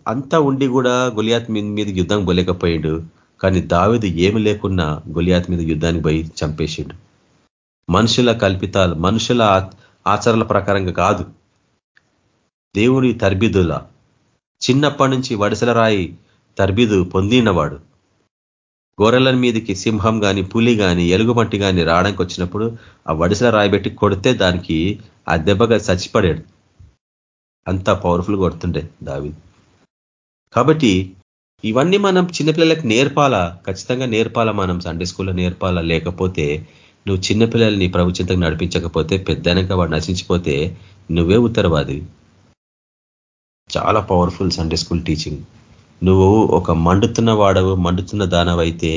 అంతా ఉండి కూడా గులియాత్ మీద యుద్ధం పోలేకపోయాడు. కానీ దావిది ఏమి లేకున్నా గులియాత్ మీద యుద్ధానికి పోయి చంపేసిండు. మనుషుల కల్పితాలు మనుషుల ఆచరణల ప్రకారంగా కాదు. దేవుడి తర్బిదుల. చిన్నప్పటి నుంచి వడిసల రాయి తర్బిదు పొందినవాడు. గొర్రెల మీదకి సింహం కానీ పులి కానీ ఎలుగుబంటి కానీ రావడానికి వచ్చినప్పుడు ఆ వడిసల రాయబెట్టి కొడితే దానికి ఆ దెబ్బగా చచ్చిపడాడు. అంత పవర్ఫుల్ కొడుతుండే దావి కాబట్టి ఇవన్నీ మనం చిన్నపిల్లలకు నేర్పాలా? ఖచ్చితంగా నేర్పాలా మనం? సండే స్కూల్లో నేర్పాలా? లేకపోతే నువ్వు చిన్నపిల్లల్ని ప్రభుత్వంతో నడిపించకపోతే పెద్దనక వాడు నశించిపోతే నువ్వే ఉత్తరవాది. చాలా పవర్ఫుల్ సండే స్కూల్ టీచింగ్ నువ్వు ఒక మండుతున్న వాడవు మండుతున్న దానవైతే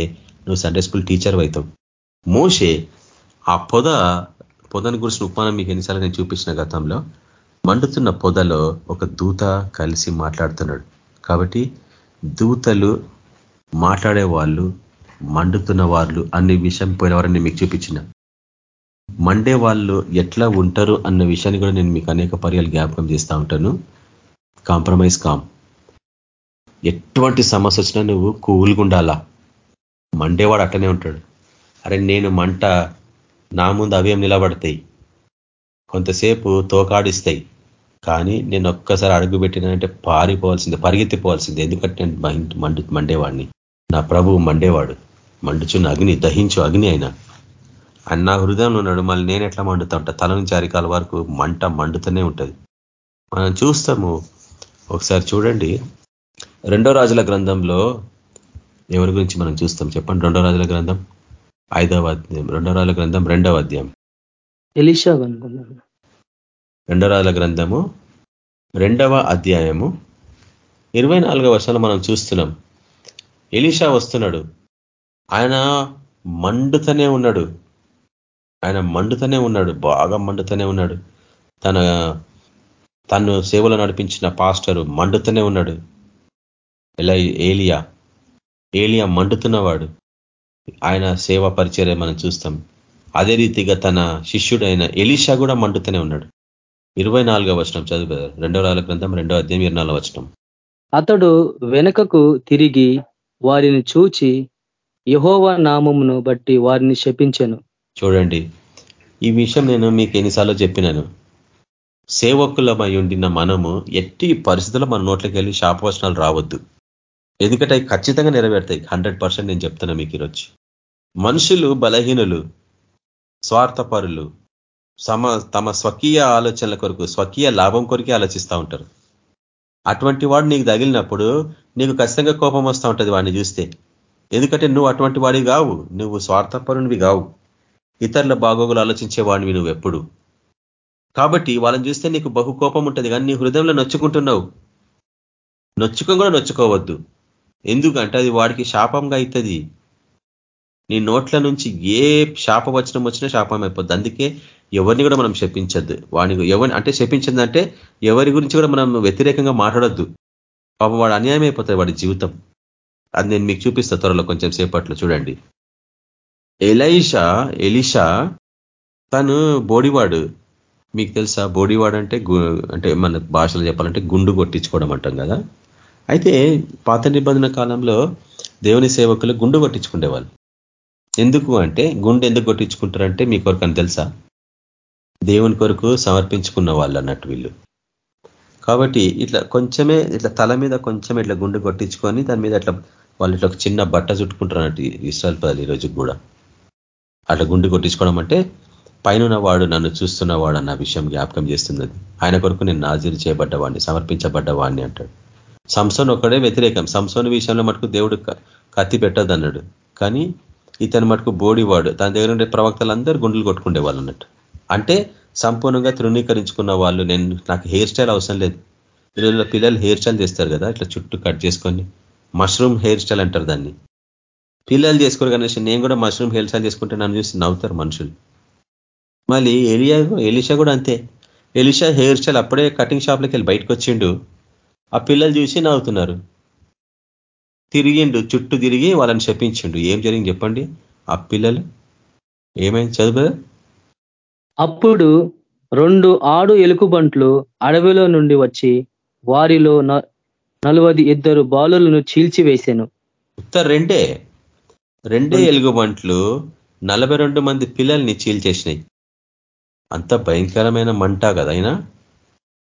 నువ్వు సండే స్కూల్ టీచర్ అవుతావు మోషే ఆ పొద పొదని గురించి ఉపమానం మీకు ఎన్నిసార్లు నేను చూపించిన గతంలో? మండుతున్న పొదలో ఒక దూత కలిసి మాట్లాడుతున్నాడు. కాబట్టి దూతలు మాట్లాడే వాళ్ళు మండుతున్న వాళ్ళు అనే విషయం పోయినవారని మీకు చూపించిన. మండే వాళ్ళు ఎట్లా ఉంటారు అన్న విషయాన్ని కూడా నేను మీకు అనేక పర్యాలు జ్ఞాపకం చేస్తూ ఉంటాను. కాంప్రమైజ్ కామ్. ఎటువంటి సమస్య వచ్చినా నువ్వు కూల్గుండాలా మండేవాడు అట్టనే ఉంటాడు. అరే నేను మంట నా ముందు అవేం నిలబడతాయి? కొంతసేపు తోకాడిస్తాయి. కానీ నేను ఒక్కసారి అడుగుపెట్టినంటే పారిపోవాల్సిందే పరిగెత్తిపోవాల్సిందే. ఎందుకంటే నేను మండు మండేవాడిని. నా ప్రభువు మండేవాడు. మండుచున్న అగ్ని దహించు అగ్ని అయినా. అని నా హృదయంలో ఉన్నాడు. మళ్ళీ నేను ఎట్లా మండుతా ఉంటా? తల నుంచి అరికాల వరకు మంట మండుతూనే ఉంటుంది. మనం చూస్తాము. ఒకసారి చూడండి. రెండో రాజుల గ్రంథంలో ఎవరి గురించి మనం చూస్తాం? చెప్పండి. రెండో రాజుల గ్రంథం? ఐదవ అధ్యాయం. రెండో రాజుల గ్రంథం రెండవ అధ్యాయం. ఎలిషా రెండో రెండరాజుల గ్రంథము రెండవ అధ్యాయము. ఇరవై నాలుగవ వర్షాలు మనం చూస్తున్నాం. ఎలీషా వస్తున్నాడు. ఆయన మండుతనే ఉన్నాడు. ఆయన మండుతనే ఉన్నాడు. బాగా మండుతనే ఉన్నాడు. తన తను సేవలో నడిపించిన పాస్టరు మండుతూనే ఉన్నాడు. ఎలా ఏలియా ఏలియా మండుతున్నవాడు. ఆయన సేవా పరిచర్య మనం చూస్తాం. అదే రీతిగా తన శిష్యుడైన ఎలీషా కూడా మండుతూనే ఉన్నాడు. ఇరవై నాలుగో వచనం చదువు రెండో రాళ్ళ గ్రంథం రెండో అధ్యాయం ఇరవై నాలుగో వచనం. అతడు వెనుకకు తిరిగి వారిని చూచి యహోవా నామమును బట్టి వారిని శపించాను. చూడండి ఈ విషయం నేను మీకు ఎన్నిసార్లు చెప్పినాను. సేవకులమై ఉండిన మనము ఎట్టి పరిస్థితుల్లో మన నోట్లోకి వెళ్ళి శాపవచనాలు రావద్దు. ఎందుకంటే అవి ఖచ్చితంగా నెరవేరుతాయి. హండ్రెడ్ నేను చెప్తున్నా మీకు ఈరోజు. మనుషులు బలహీనులు. స్వార్థపరులు. సమ తమ స్వకీయ ఆలోచనల కొరకు స్వకీయ లాభం కొరకే ఆలోచిస్తూ ఉంటారు. అటువంటి వాడు నీకు తగిలినప్పుడు నీకు ఖచ్చితంగా కోపం వస్తూ ఉంటుంది వాడిని చూస్తే. ఎందుకంటే నువ్వు అటువంటి వాడివి కావు నువ్వు స్వార్థపరునివి కావు. ఇతరుల బాగోగులు ఆలోచించే వాడివి నువ్వు ఎప్పుడు. కాబట్టి వాళ్ళని చూస్తే నీకు బహు కోపం ఉంటుంది కానీ నీ హృదయంలో నొచ్చుకుంటున్నావు. నొచ్చుకొని కూడా నొచ్చుకోవద్దు. ఎందుకంటే అది వాడికి శాపంగా అవుతుంది నీ నోట్ల నుంచి ఏ శాపవచనం వచ్చినా శాపం అయిపోద్ది. అందుకే ఎవరిని కూడా మనం శపించద్దు. వాడిని ఎవరిని అంటే శపించిందంటే ఎవరి గురించి కూడా మనం వ్యతిరేకంగా మాట్లాడొద్దు. పాప వాడు అన్యాయం అయిపోతుంది వాడి జీవితం. అది నేను మీకు చూపిస్తా త్వరలో కొంచెం సేపట్లో చూడండి. ఎలైషా ఎలిషా తను బోడివాడు. మీకు తెలుసా? బోడివాడు అంటే అంటే మన భాషలో చెప్పాలంటే గుండు కొట్టించుకోవడం అంటాం కదా. అయితే పాత నిబంధన కాలంలో దేవుని సేవకులు గుండు కొట్టించుకునేవాళ్ళు ఎందుకు అంటే గుండె ఎందుకు కొట్టించుకుంటారంటే మీ కొరకు అని తెలుసా? దేవుని కొరకు సమర్పించుకున్న వాళ్ళు అన్నట్టు వీళ్ళు. కాబట్టి ఇట్లా కొంచెమే ఇట్లా తల మీద కొంచెం ఇట్లా గుండె కొట్టించుకొని దాని మీద అట్లా వాళ్ళు ఇట్లా ఒక చిన్న బట్ట చుట్టుకుంటారు అన్నట్టు ఇస్రాయల్ పదాలు ఈరోజు కూడా. అట్లా గుండె కొట్టించుకోవడం అంటే పైన వాడు నన్ను చూస్తున్నవాడు అన్న విషయం జ్ఞాపకం చేస్తున్నది. ఆయన కొరకు నేను నాజీరు చేయబడ్డవాడిని సమర్పించబడ్డవాడిని అంటాడు. సంసోన్ ఒక్కడే వ్యతిరేకం. సంసోన్ విషయంలో మటుకు దేవుడు కత్తి పెట్టదన్నాడు కానీ ఇతని మటుకు బోడివాడు. తన దగ్గర ఉండే ప్రవక్తలు అందరూ గుండెలు కొట్టుకునే వాళ్ళు అన్నట్టు. అంటే సంపూర్ణంగా తృణీకరించుకున్న వాళ్ళు నేను నాకు హెయిర్ స్టైల్ అవసరం లేదు. ఈరోజు పిల్లలు హెయిర్ స్టైల్ చేస్తారు కదా ఇట్లా చుట్టూ కట్ చేసుకొని. మష్రూమ్ హెయిర్ స్టైల్ అంటారు దాన్ని. పిల్లలు చేసుకోరు కానీ నేను కూడా మష్రూమ్ హెయిర్ స్టైల్ చేసుకుంటే నన్ను చూసి నవ్వుతారు మనుషులు. మళ్ళీ ఎలియా ఎలిషా కూడా అంతే. ఎలిషా హెయిర్ స్టైల్ అప్పుడే కటింగ్ షాప్లోకి వెళ్ళి బయటకు వచ్చిండు. ఆ పిల్లలు చూసి నవ్వుతున్నారు. తిరిగిండు చుట్టూ తిరిగి వాళ్ళని శపించిండు. ఏం జరిగింది చెప్పండి? ఆ పిల్లలు ఏమైంది చదువు అప్పుడు రెండు ఆడు ఎలుకబంట్లు అడవిలో నుండి వచ్చి వారిలో నలువది ఇద్దరు బాలులను చీల్చివేశాను ఉత్తర రెండే. రెండే ఎలుగుబంట్లు నలభై రెండు మంది పిల్లల్ని చీల్చేసినాయి. అంత భయంకరమైన మంట కదా అయినా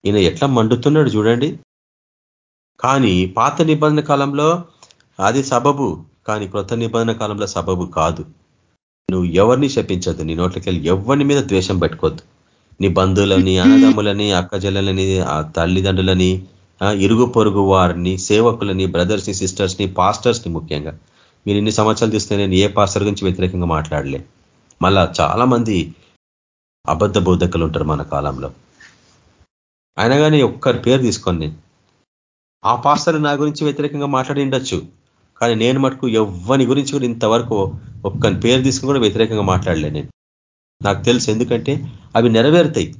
ఈయన ఎట్లా మండుతున్నాడు చూడండి. కానీ పాత నిబంధన కాలంలో అది సబబు కానీ క్రొత్త నిబంధన కాలంలో సబబు కాదు. నువ్వు ఎవరిని శపించద్దు నీ నోట్లకెళ్ళి ఎవరిని మీద ద్వేషం పెట్టుకోవద్దు నీ బంధువులని అన్నదమ్ములని అక్కజల్లని ఆ తల్లిదండ్రులని ఇరుగు పొరుగు వారిని సేవకులని బ్రదర్స్ని సిస్టర్స్ని పాస్టర్స్ని ముఖ్యంగా. మీరు ఇన్ని సంవత్సరాలు చూస్తే నేను ఏ పాస్టర్ గురించి వ్యతిరేకంగా మాట్లాడలే. మళ్ళా చాలా మంది అబద్ధ బోధకులు ఉంటారు మన కాలంలో. అయినా కానీ ఒక్కరి పేరు తీసుకొని నేను. ఆ పాస్టర్ నా గురించి వ్యతిరేకంగా మాట్లాడి ఉండొచ్చు. కానీ నేను మటుకు ఎవ్వని గురించి కూడా ఇంతవరకు ఒక్కని పేరు తీసుకుని కూడా వ్యతిరేకంగా మాట్లాడలే నేను. నాకు తెలుసు ఎందుకంటే అవి నెరవేరుతాయి.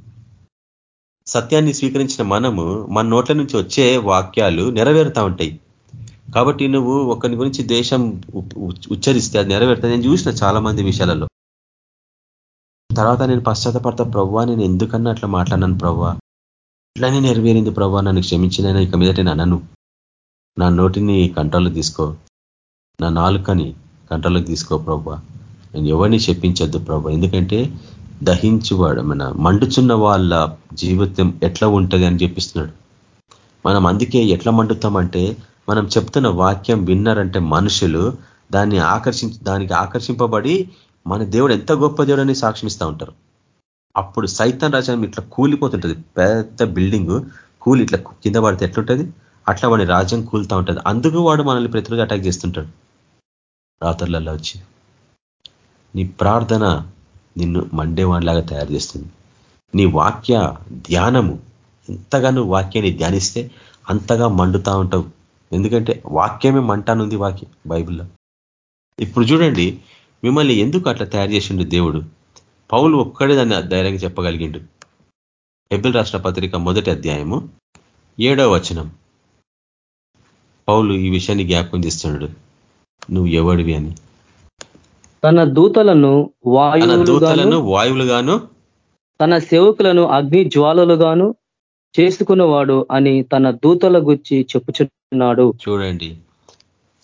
సత్యాన్ని స్వీకరించిన మనము మన నోట్ల నుంచి వచ్చే వాక్యాలు నెరవేరుతా ఉంటాయి. కాబట్టి నువ్వు ఒకరి గురించి దేశం ఉచ్చరిస్తే అది నెరవేరుతుంది. నేను చూసిన చాలా మంది విషయాలలో. తర్వాత నేను పశ్చాత్తపడతా ప్రవ్వా నేను ఎందుకన్నా అట్లా మాట్లాడినాను ప్రవ్వా? ఇట్లానే నెరవేరింది ప్రవ్వా? నన్ను క్షమించినైనా ఇక మీదట నేను అనను. నా నోటిని కంట్రోల్లో తీసుకో. నా నాలుకని కంట్రోల్లోకి తీసుకో ప్రభు. నేను ఎవరిని చెప్పించొద్దు ప్రభా. ఎందుకంటే దహించువాడు మన మండుచున్న వాళ్ళ జీవితం ఎట్లా ఉంటుంది అని చెప్పిస్తున్నాడు. మనం అందుకే ఎట్లా మండుతామంటే మనం చెప్తున్న వాక్యం విన్నారంటే మనుషులు దాన్ని ఆకర్షించి దానికి ఆకర్షింపబడి మన దేవుడు ఎంత గొప్ప దేవుడు అని సాక్షిస్తూ ఉంటారు. అప్పుడు సైతాన్ రాజ్యం ఇట్లా కూలిపోతుంటుంది. పెద్ద బిల్డింగ్ కూలి ఇట్లా కింద పడితే ఎట్లుంటుంది? అట్లా వాడి రాజ్యం కూలుతూ ఉంటుంది. అందుకు వాడు మనల్ని ప్రతిరోజు అటాక్ చేస్తుంటాడు. రాత్రులలో వచ్చి. నీ ప్రార్థన నిన్ను మండేవాడిలాగా తయారు చేస్తుంది. నీ వాక్య ధ్యానము ఎంతగా నువ్వు వాక్యాన్ని ధ్యానిస్తే అంతగా మండుతా ఉంటావు. ఎందుకంటే వాక్యమే మంటానుంది వాక్యం బైబిల్లో. ఇప్పుడు చూడండి మిమ్మల్ని ఎందుకు అట్లా తయారు చేసిండు దేవుడు? పౌలు ఒక్కడే దాన్ని ధైర్యంగా చెప్పగలిగిండు. ఎబిల్ రాష్ట్ర పత్రిక మొదటి అధ్యాయము ఏడవ వచనం. పౌలు ఈ విషయాన్ని జ్ఞాపకం చేస్తున్నాడు. నువ్వు ఎవడివి? అని. తన దూతలను దూతలను వాయువులుగాను తన సేవకులను అగ్ని జ్వాలలుగాను చేసుకున్నవాడు అని తన దూతల గుచ్చి చెప్పుచున్నాడు. చూడండి.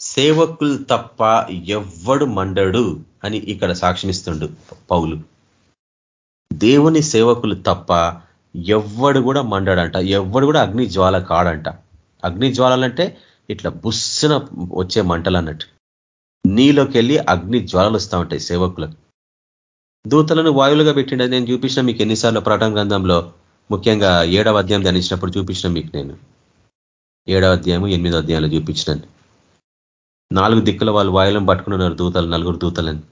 సేవకులు తప్ప ఎవ్వడు మండడు అని ఇక్కడ సాక్షిమిస్తుండు పౌలు. దేవుని సేవకులు తప్ప ఎవ్వడు కూడా మండడంట. ఎవ్వడు కూడా అగ్ని జ్వాల కాడంట. అగ్ని జ్వాలలంటే ఇట్లా బుస్సున వచ్చే మంటలు అన్నట్టు. నీలోకి వెళ్ళి అగ్ని జ్వాలలు వస్తూ ఉంటాయి సేవకులకు. దూతలను వాయువులుగా పెట్టిండి నేను చూపించిన మీకు ఎన్నిసార్లు ప్రకటన గ్రంథంలో ముఖ్యంగా ఏడవ అధ్యాయం ధ్యానించినప్పుడు చూపించిన మీకు నేను. ఏడవ అధ్యాయము ఎనిమిదో అధ్యాయంలో చూపించినాను. నాలుగు దిక్కుల వాళ్ళు వాయులను పట్టుకున్నారు దూతలు నలుగురు దూతలని.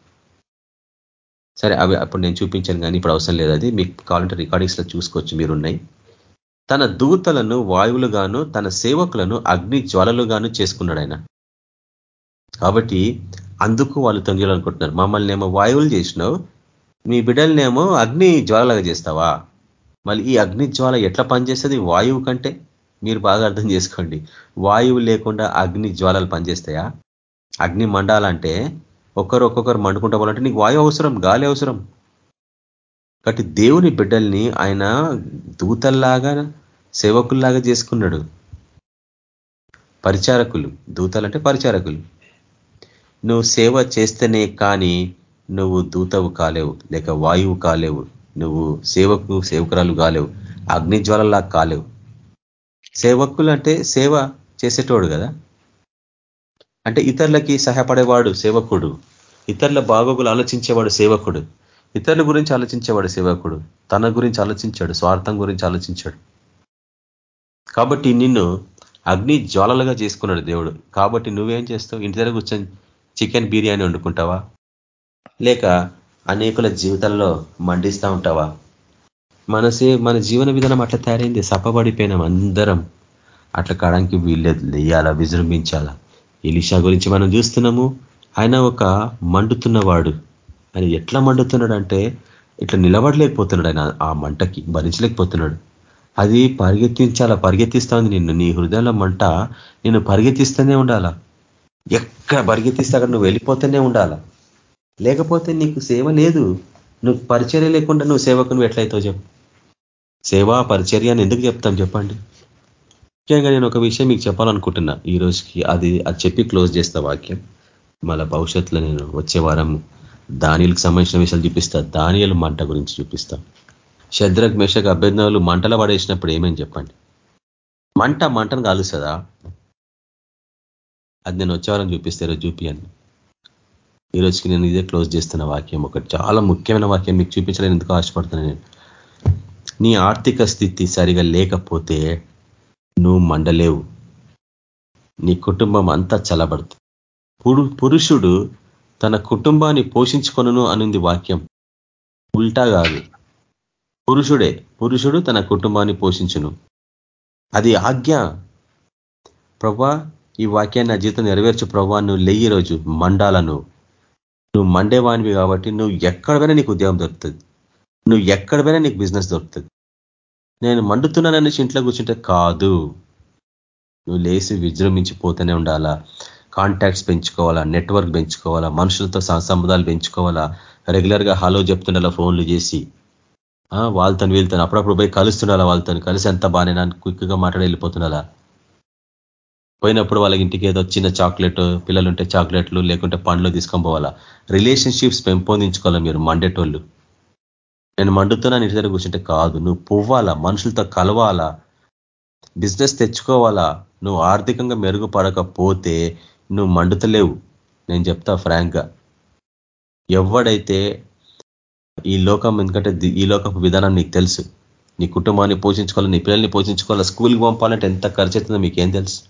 సరే అవి అప్పుడు నేను చూపించాను కానీ ఇప్పుడు అవసరం లేదు అది. మీకు కావాలంటే రికార్డింగ్స్లో చూసుకోవచ్చు మీరున్నాయి. తన దూతలను వాయువులుగాను తన సేవకులను అగ్ని జ్వాలలుగాను చేసుకున్నాడు ఆయన కాబట్టి అందుకు వాళ్ళు తొంగిలనుకుంటున్నారు మమ్మల్ని ఏమో వాయువులు చేసినావు మీ బిడ్డలనేమో అగ్ని జ్వాలలాగా చేస్తావా? మళ్ళీ ఈ అగ్ని జ్వాల ఎట్లా పనిచేస్తుంది? వాయువు కంటే? మీరు బాగా అర్థం చేసుకోండి. వాయువు లేకుండా అగ్ని జ్వాలలు పనిచేస్తాయా? అగ్ని మండాలంటే ఒకరు ఒక్కొక్కరు మండుకుంటా పోవాలంటే నీకు వాయువు అవసరం గాలి అవసరం. కాబట్టి దేవుని బిడ్డల్ని ఆయన దూతల్లాగా సేవకుల్లాగా చేసుకున్నాడు. పరిచారకులు దూతలంటే పరిచారకులు. నువ్వు సేవ చేస్తేనే కానీ నువ్వు దూతవు కాలేవు లేక వాయువు కాలేవు నువ్వు సేవకు సేవకురాలు కాలేవు అగ్నిజ్వాలలా కాలేవు. సేవకులు అంటే సేవ చేసేటోడు కదా. అంటే ఇతరులకి సహాయపడేవాడు సేవకుడు ఇతరుల బాగోగులు ఆలోచించేవాడు సేవకుడు ఇతరుల గురించి ఆలోచించేవాడు సేవకుడు తన గురించి ఆలోచించాడు స్వార్థం గురించి ఆలోచించాడు. కాబట్టి నిన్ను అగ్ని జ్వాలలుగా చేసుకున్నాడు దేవుడు. కాబట్టి నువ్వేం చేస్తావు? ఇంటి దగ్గర కూర్చొని చికెన్ బిర్యానీ వండుకుంటావా? లేక అనేకుల జీవితాల్లో మండిస్తూ ఉంటావా? మనసే మన జీవన విధానం అట్లా తయారైంది. సప్పబడిపోయినాం అందరం. అట్లా కాడానికి వీళ్ళేది లేయాలా విజృంభించాలా? ఇలిషా గురించి మనం చూస్తున్నాము. ఆయన ఒక మండుతున్నవాడు. ఆయన ఎట్లా మండుతున్నాడు అంటే ఇట్లా నిలబడలేకపోతున్నాడు ఆయన. ఆ మంటకి భరించలేకపోతున్నాడు. అది పరిగెత్తించాలా? పరిగెత్తిస్తా ఉంది నిన్ను. నీ హృదయంలో మంట నిన్ను పరిగెత్తిస్తూనే ఉండాలా? ఎక్కడ పరిగెత్తిస్తే అక్కడ నువ్వు వెళ్ళిపోతూనే ఉండాలా? లేకపోతే నీకు సేవ లేదు. నువ్వు పరిచర్య లేకుండా నువ్వు సేవకు నువ్వు ఎట్లయితావు చెప్పు. సేవా పరిచర్య అని ఎందుకు చెప్తాం చెప్పండి? ముఖ్యంగా నేను ఒక విషయం మీకు చెప్పాలనుకుంటున్నా. ఈ రోజుకి అది అది చెప్పి క్లోజ్ చేస్తా వాక్యం. మళ్ళా భవిష్యత్తులో నేను వచ్చే వారం దానిలకు సంబంధించిన విషయాలు చూపిస్తా. దానియలు మంట గురించి చూపిస్తా. శద్రగ్ మేషక్ అభ్యర్థనలు మంటలు పడేసినప్పుడు ఏమని చెప్పండి? మంట మంటను కాలుస్తుందా? అది నేను వచ్చేవారం చూపిస్తే ఈరోజు చూపియండి. ఈ రోజుకి నేను ఇదే క్లోజ్ చేస్తున్న వాక్యం ఒకటి. చాలా ముఖ్యమైన వాక్యం మీకు చూపించలేని ఎందుకు ఆశపడుతున్నాను నేను? నీ ఆర్థిక స్థితి సరిగా లేకపోతే నువ్వు మండలేవు. నీ కుటుంబం అంతా చల్లబడుతుంది. పురుషుడు తన కుటుంబాన్ని పోషించుకొను అనింది వాక్యం. ఉల్టా కాదు. పురుషుడే పురుషుడు తన కుటుంబాన్ని పోషించును. అది ఆజ్ఞ. ప్రభా ఈ వాక్యాన్ని నా జీవితం నెరవేర్చు ప్రభా నువ్వు లెయ్యి రోజు మండాలను. నువ్వు మండేవానివి కాబట్టి నువ్వు ఎక్కడ నీకు ఉద్యోగం దొరుకుతుంది. నువ్వు ఎక్కడ నీకు బిజినెస్ దొరుకుతుంది. నేను మండుతున్నాననేసి ఇంట్లో కూర్చుంటే కాదు. నువ్వు లేచి విజృంభించిపోతూనే ఉండాలా? కాంటాక్ట్స్ పెంచుకోవాలా? నెట్వర్క్ పెంచుకోవాలా? మనుషులతో సంబంధాలు పెంచుకోవాలా? రెగ్యులర్గా హలో చెప్తుండాలా ఫోన్లు చేసి వాళ్ళతో వీళ్ళతో అప్పుడప్పుడు పోయి కలుస్తుండాలా వాళ్ళతో కలిసి ఎంత బాగానే నన్ను క్విక్గా మాట్లాడి వెళ్ళిపోతుండాలా? పోయినప్పుడు వాళ్ళ ఇంటికి ఏదో చిన్న చాక్లెట్ పిల్లలుంటే చాక్లెట్లు లేకుంటే పండ్లు తీసుకొని పోవాలా? రిలేషన్షిప్స్ పెంపొందించుకోవాలి మీరు మండేటోళ్ళు? నేను మండుతున్నా ఇంటి దగ్గర కూర్చుంటే కాదు. నువ్వు పువ్వాలా మనుషులతో కలవాలా? బిజినెస్ తెచ్చుకోవాలా? నువ్వు ఆర్థికంగా మెరుగుపడకపోతే నువ్వు మండుతలేవు. నేను చెప్తా ఫ్రాంక్గా. ఎవడైతే ఈ లోకం ఎందుకంటే ఈ లోకపు విధానం నీకు తెలుసు. నీ కుటుంబాన్ని పోషించుకోవాలి నీ పిల్లల్ని పోషించుకోవాలి స్కూల్కి పంపాలంటే ఎంత ఖర్చు అవుతుందో మీకేం తెలుసు?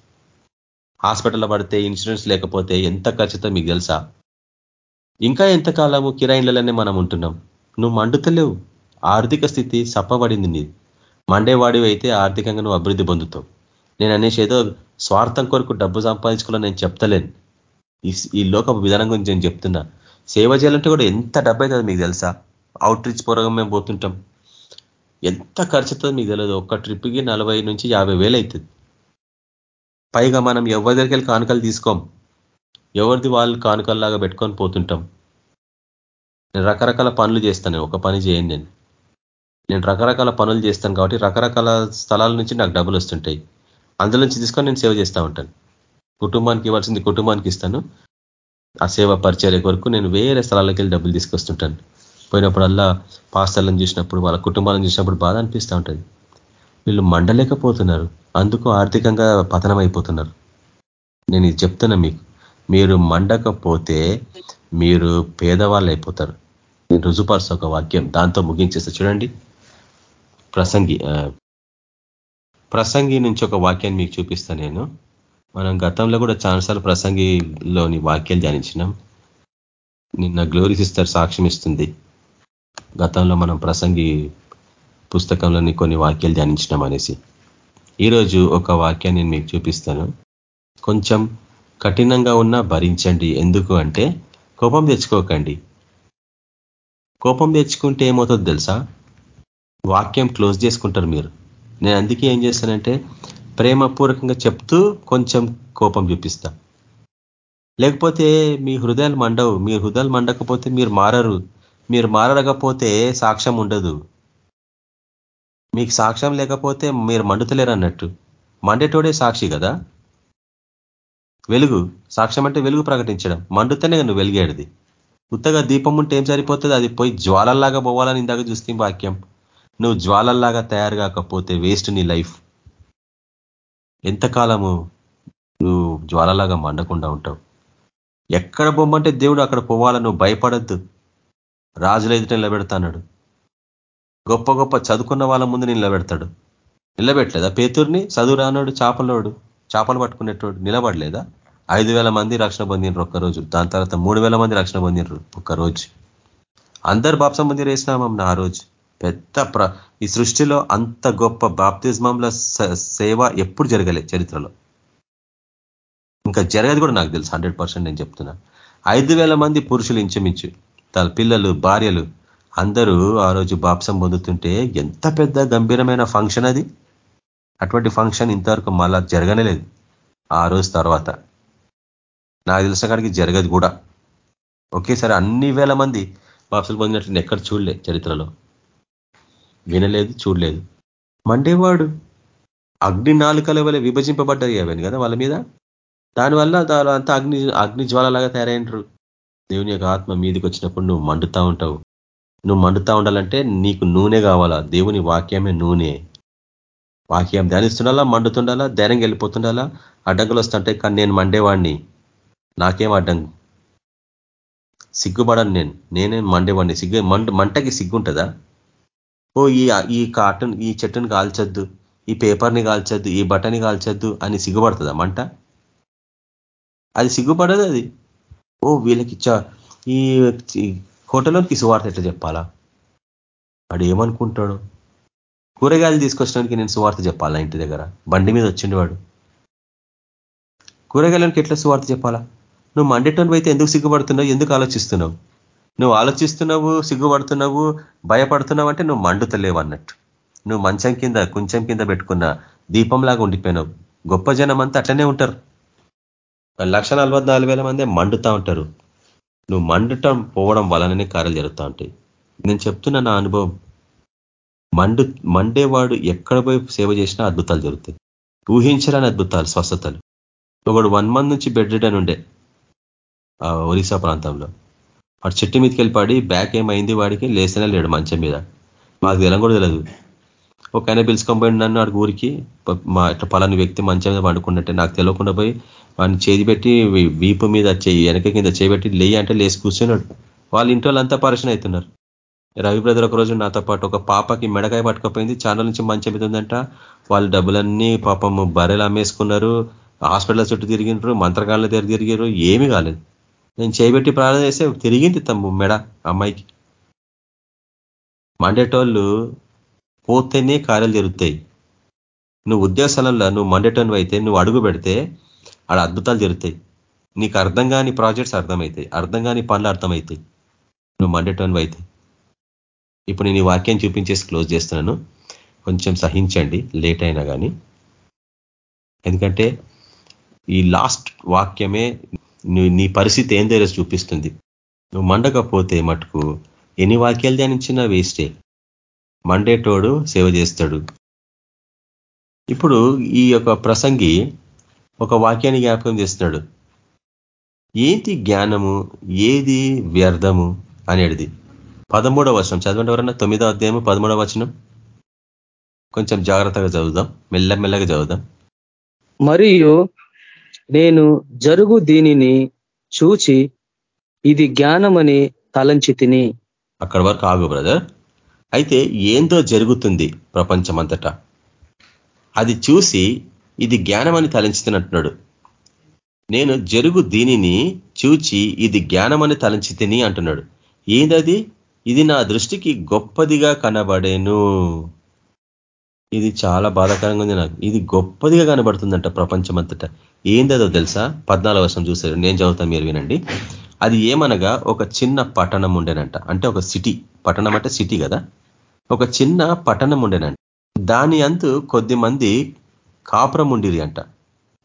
హాస్పిటల్లో పడితే ఇన్సూరెన్స్ లేకపోతే ఎంత ఖర్చుతో మీకు తెలుసా? ఇంకా ఎంతకాలము కిరాయిన్లలోనే మనం ఉంటున్నాం. నువ్వు మండుతలేవు. ఆర్థిక స్థితి సప్పబడింది నీది. మండేవాడివి అయితే ఆర్థికంగా నువ్వు అభివృద్ధి పొందుతావు. నేను అనేసి ఏదో స్వార్థం కొరకు డబ్బు సంపాదించుకోవాలని నేను చెప్తలేను. ఈ లోక విధానం గురించి నేను చెప్తున్నా. సేవ చేయాలంటే కూడా ఎంత డబ్బు అవుతుంది మీకు తెలుసా? అవుట్ రీచ్ పూర్వకం మేము పోతుంటాం. ఎంత ఖర్చు అవుతుంది మీకు తెలియదు ఒక్క ట్రిప్కి నలభై నుంచి యాభై వేలు అవుతుంది పైగా మనం ఎవరి దగ్గరికి వెళ్ళి కానుకలు తీసుకోం. ఎవరిది వాళ్ళు కానుకల్లాగా పెట్టుకొని పోతుంటాం. నేను రకరకాల పనులు చేస్తాను. ఒక పని చేయండి నేను. నేను రకరకాల పనులు చేస్తాను కాబట్టి రకరకాల స్థలాల నుంచి నాకు డబ్బులు వస్తుంటాయి. అందులో నుంచి తీసుకొని నేను సేవ చేస్తూ ఉంటాను. కుటుంబానికి ఇవ్వాల్సింది కుటుంబానికి ఇస్తాను. ఆ సేవ పరిచర్య కొరకు నేను వేరే స్థలాలకు వెళ్ళి డబ్బులు తీసుకొస్తుంటాను. పోయినప్పుడల్లా పాస్తలను చూసినప్పుడు వాళ్ళ కుటుంబాలను చూసినప్పుడు బాధ అనిపిస్తూ ఉంటుంది. వీళ్ళు మండలేకపోతున్నారు. అందుకు ఆర్థికంగా పతనం అయిపోతున్నారు నేను ఇది చెప్తున్నా మీకు. మీరు మండకపోతే మీరు పేదవాళ్ళు అయిపోతారు నేను రుజుపరుస్తా ఒక వాక్యం. దాంతో ముగించేస్తా. చూడండి. ప్రసంగి ప్రసంగి నుంచి ఒక వాక్యాన్ని మీకు చూపిస్తా నేను. మనం గతంలో కూడా చాలాసార్లు ప్రసంగిలోని వాక్యాలు ధ్యానించినాం. నిన్న గ్లోరీ సిస్టర్ సాక్ష్యం ఇస్తుంది. గతంలో మనం ప్రసంగి పుస్తకంలోని కొన్ని వాక్యాలు ధ్యానించినాం అనేసి. ఈరోజు ఒక వాక్యాన్ని మీకు చూపిస్తాను. కొంచెం కఠినంగా ఉన్నా భరించండి. ఎందుకు అంటే కోపం తెచ్చుకోకండి. కోపం తెచ్చుకుంటే ఏమవుతుందో తెలుసా? వాక్యం క్లోజ్ చేసుకుంటారు మీరు. నేను అందుకే ఏం చేస్తానంటే ప్రేమపూర్వకంగా చెప్తూ కొంచెం కోపం చూపిస్తా. లేకపోతే మీ హృదయాలు మండవు. మీ హృదయాలు మండకపోతే మీరు మారరు. మీరు మారడకపోతే సాక్ష్యం ఉండదు. మీకు సాక్ష్యం లేకపోతే మీరు మండుతలేరు అన్నట్టు మండేటోడే సాక్షి కదా? వెలుగు. సాక్ష్యం అంటే వెలుగు ప్రకటించడం. మండుతేనే నువ్వు వెలిగేది ఉత్తగా దీపం ఉంటే ఏం సరిపోతుంది? అది పోయి జ్వాలల్లాగా పోవాలని ఇందాక చూస్తే వాక్యం. నువ్వు జ్వాలల్లాగా తయారు కాకపోతే వేస్ట్ నీ లైఫ్. ఎంతకాలము నువ్వు జ్వాలలాగా మండకుండా ఉంటావు? ఎక్కడ బొమ్మంటే దేవుడు అక్కడ పోవాలా నువ్వు భయపడద్దు. రాజుల ఎదుట నిలబెడతాడు గొప్ప గొప్ప చదువుకున్న వాళ్ళ ముందు నిలబెడతాడు. నిలబెట్టలేదా పేతుర్ని? చదువు రానోడు చేపలోడు చేపలు పట్టుకునేటోడు నిలబడలేదా? ఐదు మంది రక్షణ పొందినరు ఒక్కరోజు. దాని తర్వాత మూడు మంది రక్షణ పొందినరు ఒక్కరోజు. అందరు బాప్సం పొంది వేసినామం ఆ రోజు. పెద్ద ప్ర ఈ సృష్టిలో అంత గొప్ప బాప్తిజమంల సేవ ఎప్పుడు జరగలే చరిత్రలో. ఇంకా జరగదు కూడా నాకు తెలుసు హండ్రెడ్ నేను చెప్తున్నా. ఐదు మంది పురుషులు ఇంచుమించు. తన పిల్లలు భార్యలు అందరూ ఆ రోజు బాప్సం పొందుతుంటే ఎంత పెద్ద గంభీరమైన ఫంక్షన్ అది. అటువంటి ఫంక్షన్ ఇంతవరకు మళ్ళా జరగనే లేదు. ఆ రోజు తర్వాత. నాకు తెలిసిన కాడికి జరగదు కూడా. ఒకేసారి అన్ని వేల మంది బాప్సులు పొందినట్లు ఎక్కడ చూడలే చరిత్రలో. వినలేదు చూడలేదు. మండేవాడు అగ్ని నాలుకల వల్ల విభజింపబడ్డది అవని కదా వాళ్ళ మీద? దానివల్ల అంతా అగ్ని అగ్ని జ్వాలలాగా తయారైనరు దేవుని యొక్క ఆత్మ మీదికి వచ్చినప్పుడు నువ్వు మండుతా ఉంటావు. నువ్వు మండుతా ఉండాలంటే నీకు నూనె కావాలా? దేవుని వాక్యమే నూనె. వాక్యం ధ్యానిస్తుండాలా? మండుతుండాలా? ధైర్యం వెళ్ళిపోతుండాలా? అడ్డంకులు వస్తుంటాయి కానీ నేను మండేవాడిని. నాకేం అడ్డం సిగ్గుపడను నేను. నేనే మండేవాడిని. సిగ్గు మండు మంటకి సిగ్గుంటుందా? ఓ ఈ ఈ కాటన్ ఈ చెట్టుని కాల్చొద్దు. ఈ పేపర్ని కాల్చొద్దు. ఈ బట్టని కాల్చొద్దు అని సిగ్గుపడుతుందా మంట? అది సిగ్గుపడదు అది. ఓ వీళ్ళకి ఈ హోటల్లోకి సువార్త ఎట్లా చెప్పాలా? వాడు ఏమనుకుంటాడు? కూరగాయలు తీసుకొచ్చడానికి నేను సువార్త చెప్పాలా ఇంటి దగ్గర? బండి మీద వచ్చిండు వాడు. కూరగాయలకి ఎట్లా సువార్త చెప్పాలా? నువ్వు మండేటోన్ అయితే ఎందుకు సిగ్గుపడుతున్నావు? ఎందుకు ఆలోచిస్తున్నావు? నువ్వు ఆలోచిస్తున్నావు సిగ్గుపడుతున్నావు భయపడుతున్నావు అంటే నువ్వు మండుతలేవు అన్నట్టు. నువ్వు మంచం కింద కొంచెం కింద పెట్టుకున్న దీపంలాగా ఉండిపోయినావు. గొప్ప జనం అంతా అట్లనే ఉంటారు. లక్ష మందే మండుతా ఉంటారు. నువ్వు మండటం పోవడం వలననే కార్యాలు జరుగుతూ ఉంటాయి. నేను చెప్తున్న నా అనుభవం. మండు మండేవాడు ఎక్కడ పోయి సేవ చేసినా అద్భుతాలు జరుగుతాయి. ఊహించరాని అద్భుతాలు స్వస్థతలు. ఒకడు వన్ మంత్ నుంచి బెడ్ రిటర్న్ ఉండే ఒరిస్సా ప్రాంతంలో. వాడు చెట్టు మీదకి వెళ్ళిపడి బ్యాక్ ఏమైంది వాడికి? లేస్తేనే లేడు మంచం మీద. మాకు తెలం కూడా తెలియదు ఒక ఆయన పిలుచుకొని నన్ను వాడికి ఊరికి మా ఇట్లా పలాని వ్యక్తి మంచం మీద పండుకున్నట్టే నాకు తెలియకుండా పోయి వాడిని చేతి పెట్టి వీపు మీద చేయి వెనక కింద చేయబెట్టి లేయి అంటే లేచి కూర్చున్నాడు. వాళ్ళ ఇంట్లో వాళ్ళంతా పరిశీలన అవుతున్నారు. రవి బ్రదర్ ఒక రోజు నాతో పాటు ఒక పాపకి మెడకాయ పట్టుకపోయింది. ఛానల్ నుంచి మంచి మీద ఉందంట. వాళ్ళు డబ్బులన్నీ పాపం బర్రెలు అమ్మేసుకున్నారు. హాస్పిటల్ చుట్టూ తిరిగినారు మంత్రగాళ్ళ దగ్గర తిరిగారు ఏమీ కాలేదు. నేను చేయబెట్టి ప్రార్థన చేస్తే తిరిగింది తమ్ము మెడ అమ్మాయికి. మండేటోళ్ళు పోతేనే కార్యాలు జరుగుతాయి. నువ్వు ఉద్యోగస్థలంలో నువ్వు మండేటోన్ అయితే నువ్వు అడుగు పెడితే ఆడ అద్భుతాలు జరుగుతాయి. నీకు అర్థం కాని ప్రాజెక్ట్స్ అర్థమవుతాయి. అర్థం కాని పనులు అర్థమవుతాయి. నువ్వు మండటం అవుతాయి ఇప్పుడు నేను ఈ వాక్యం చూపించేసి క్లోజ్ చేస్తున్నాను. కొంచెం సహించండి. లేట్ అయినా కానీ ఎందుకంటే ఈ లాస్ట్ వాక్యమే నీ పరిస్థితి ఏం తెలిసి చూపిస్తుంది. నువ్వు మండకపోతే మటుకు ఎన్ని వాక్యాలు ధ్యానించినా వేస్టే. మండేటోడు సేవ చేస్తాడు. ఇప్పుడు ఈ యొక్క ప్రసంగి ఒక వాక్యాన్ని జ్ఞాపకం చేస్తున్నాడు. ఏంటి జ్ఞానము? ఏది వ్యర్థము? అనేది పదమూడవ వచనం. చదవండి ఎవరన్నా? తొమ్మిదో అధ్యాయము పదమూడవ వచనం. కొంచెం జాగ్రత్తగా చదువుదాం. మెల్లమెల్లగా చదువుదాం. మరియు నేను జరుగు దీనిని చూచి ఇది జ్ఞానమని తలంచి తిని. అక్కడ వరకు ఆగు బ్రదర్. అయితే ఏందో జరుగుతుంది ప్రపంచమంతటా. అది చూసి ఇది జ్ఞానమని తలంచుతున్నట్టున్నాడు. నేను జరుగు దీనిని చూచి ఇది జ్ఞానమని తలంచితిని అంటున్నాడు. ఏందది? ఇది నా దృష్టికి గొప్పదిగా కనబడేను. ఇది చాలా బాధాకరంగా ఉంది నాకు. ఇది గొప్పదిగా కనబడుతుందంట ప్రపంచమంతట. ఏందదో తెలుసా? పద్నాలుగు వర్షం చూసారు నేను చదువుతాను మీరు వినండి. అది ఏమనగా ఒక చిన్న పట్టణం ఉండేనంట. అంటే ఒక సిటీ. పట్టణం అంటే సిటీ కదా. ఒక చిన్న పట్టణం ఉండేనంట. దాని అంతు కొద్ది మంది కాపురం అంట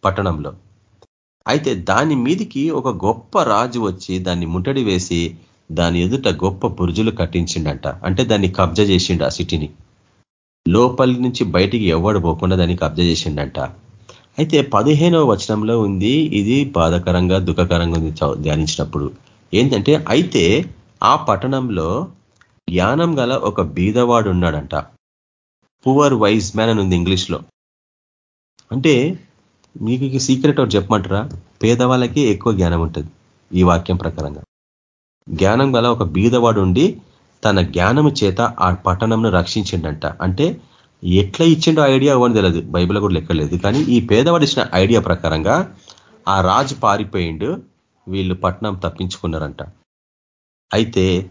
పట్టణంలో. అయితే దాని మీదికి ఒక గొప్ప రాజు వచ్చి దాన్ని ముట్టడి వేసి దాని ఎదుట గొప్ప బురుజులు కట్టించిండంట. అంటే దాన్ని కబ్జా చేసిండు ఆ సిటీని. లోపలి నుంచి బయటికి ఎవడు పోకుండా దాన్ని కబ్జా చేసిండంట. అయితే పదిహేనవ వచనంలో ఉంది ఇది బాధకరంగా దుఃఖకరంగా ఉంది ధ్యానించినప్పుడు. ఏంటంటే అయితే ఆ పట్టణంలో జ్ఞానం గల ఒక బీదవాడు ఉన్నాడంట పువర్ వైజ్ మ్యాన్ అని ఉంది ఇంగ్లీష్లో. అంటే మీకు సీక్రెట్ ఒకటి చెప్పమంటారా? పేదవాళ్ళకి ఎక్కువ జ్ఞానం ఉంటుంది ఈ వాక్యం ప్రకారంగా. జ్ఞానం గల ఒక బీదవాడు ఉండి తన జ్ఞానము చేత ఆ పట్టణంను రక్షించిండంట. అంటే ఎట్లా ఇచ్చిండో ఐడియా అని తెలియదు బైబిల్ కూడా లెక్కలేదు కానీ ఈ పేదవాడు ఇచ్చిన ఐడియా ప్రకారంగా ఆ రాజు పారిపోయిండు. వీళ్ళు పట్టణం తప్పించుకున్నారంట. అయితే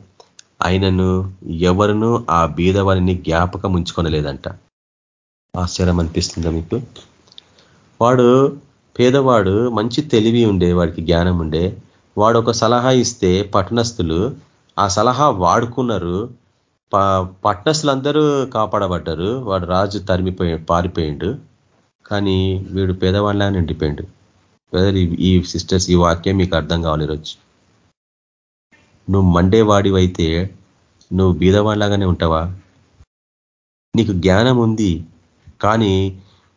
ఆయనను ఎవరును ఆ బీదవాడిని జ్ఞాపకం ఉంచుకొనలేదంట. ఆశ్చర్యం అనిపిస్తుందా మీకు? వాడు పేదవాడు మంచి తెలివి ఉండే వాడికి జ్ఞానం ఉండే వాడు ఒక సలహా ఇస్తే పట్టణస్థులు ఆ సలహా వాడుకున్నారు. పట్టణస్థులందరూ కాపాడబడ్డారు. వాడు రాజు తరిమిపోయి పారిపోయిండు. కానీ వీడు పేదవాళ్ళ నిండిపోయిండు ఈ సిస్టర్స్ ఈ వాక్యం మీకు అర్థం కావాలి ఈరోజు. నువ్వు మండేవాడివైతే నువ్వు బీదవాడిలాగానే ఉంటావా? నీకు జ్ఞానం ఉంది కానీ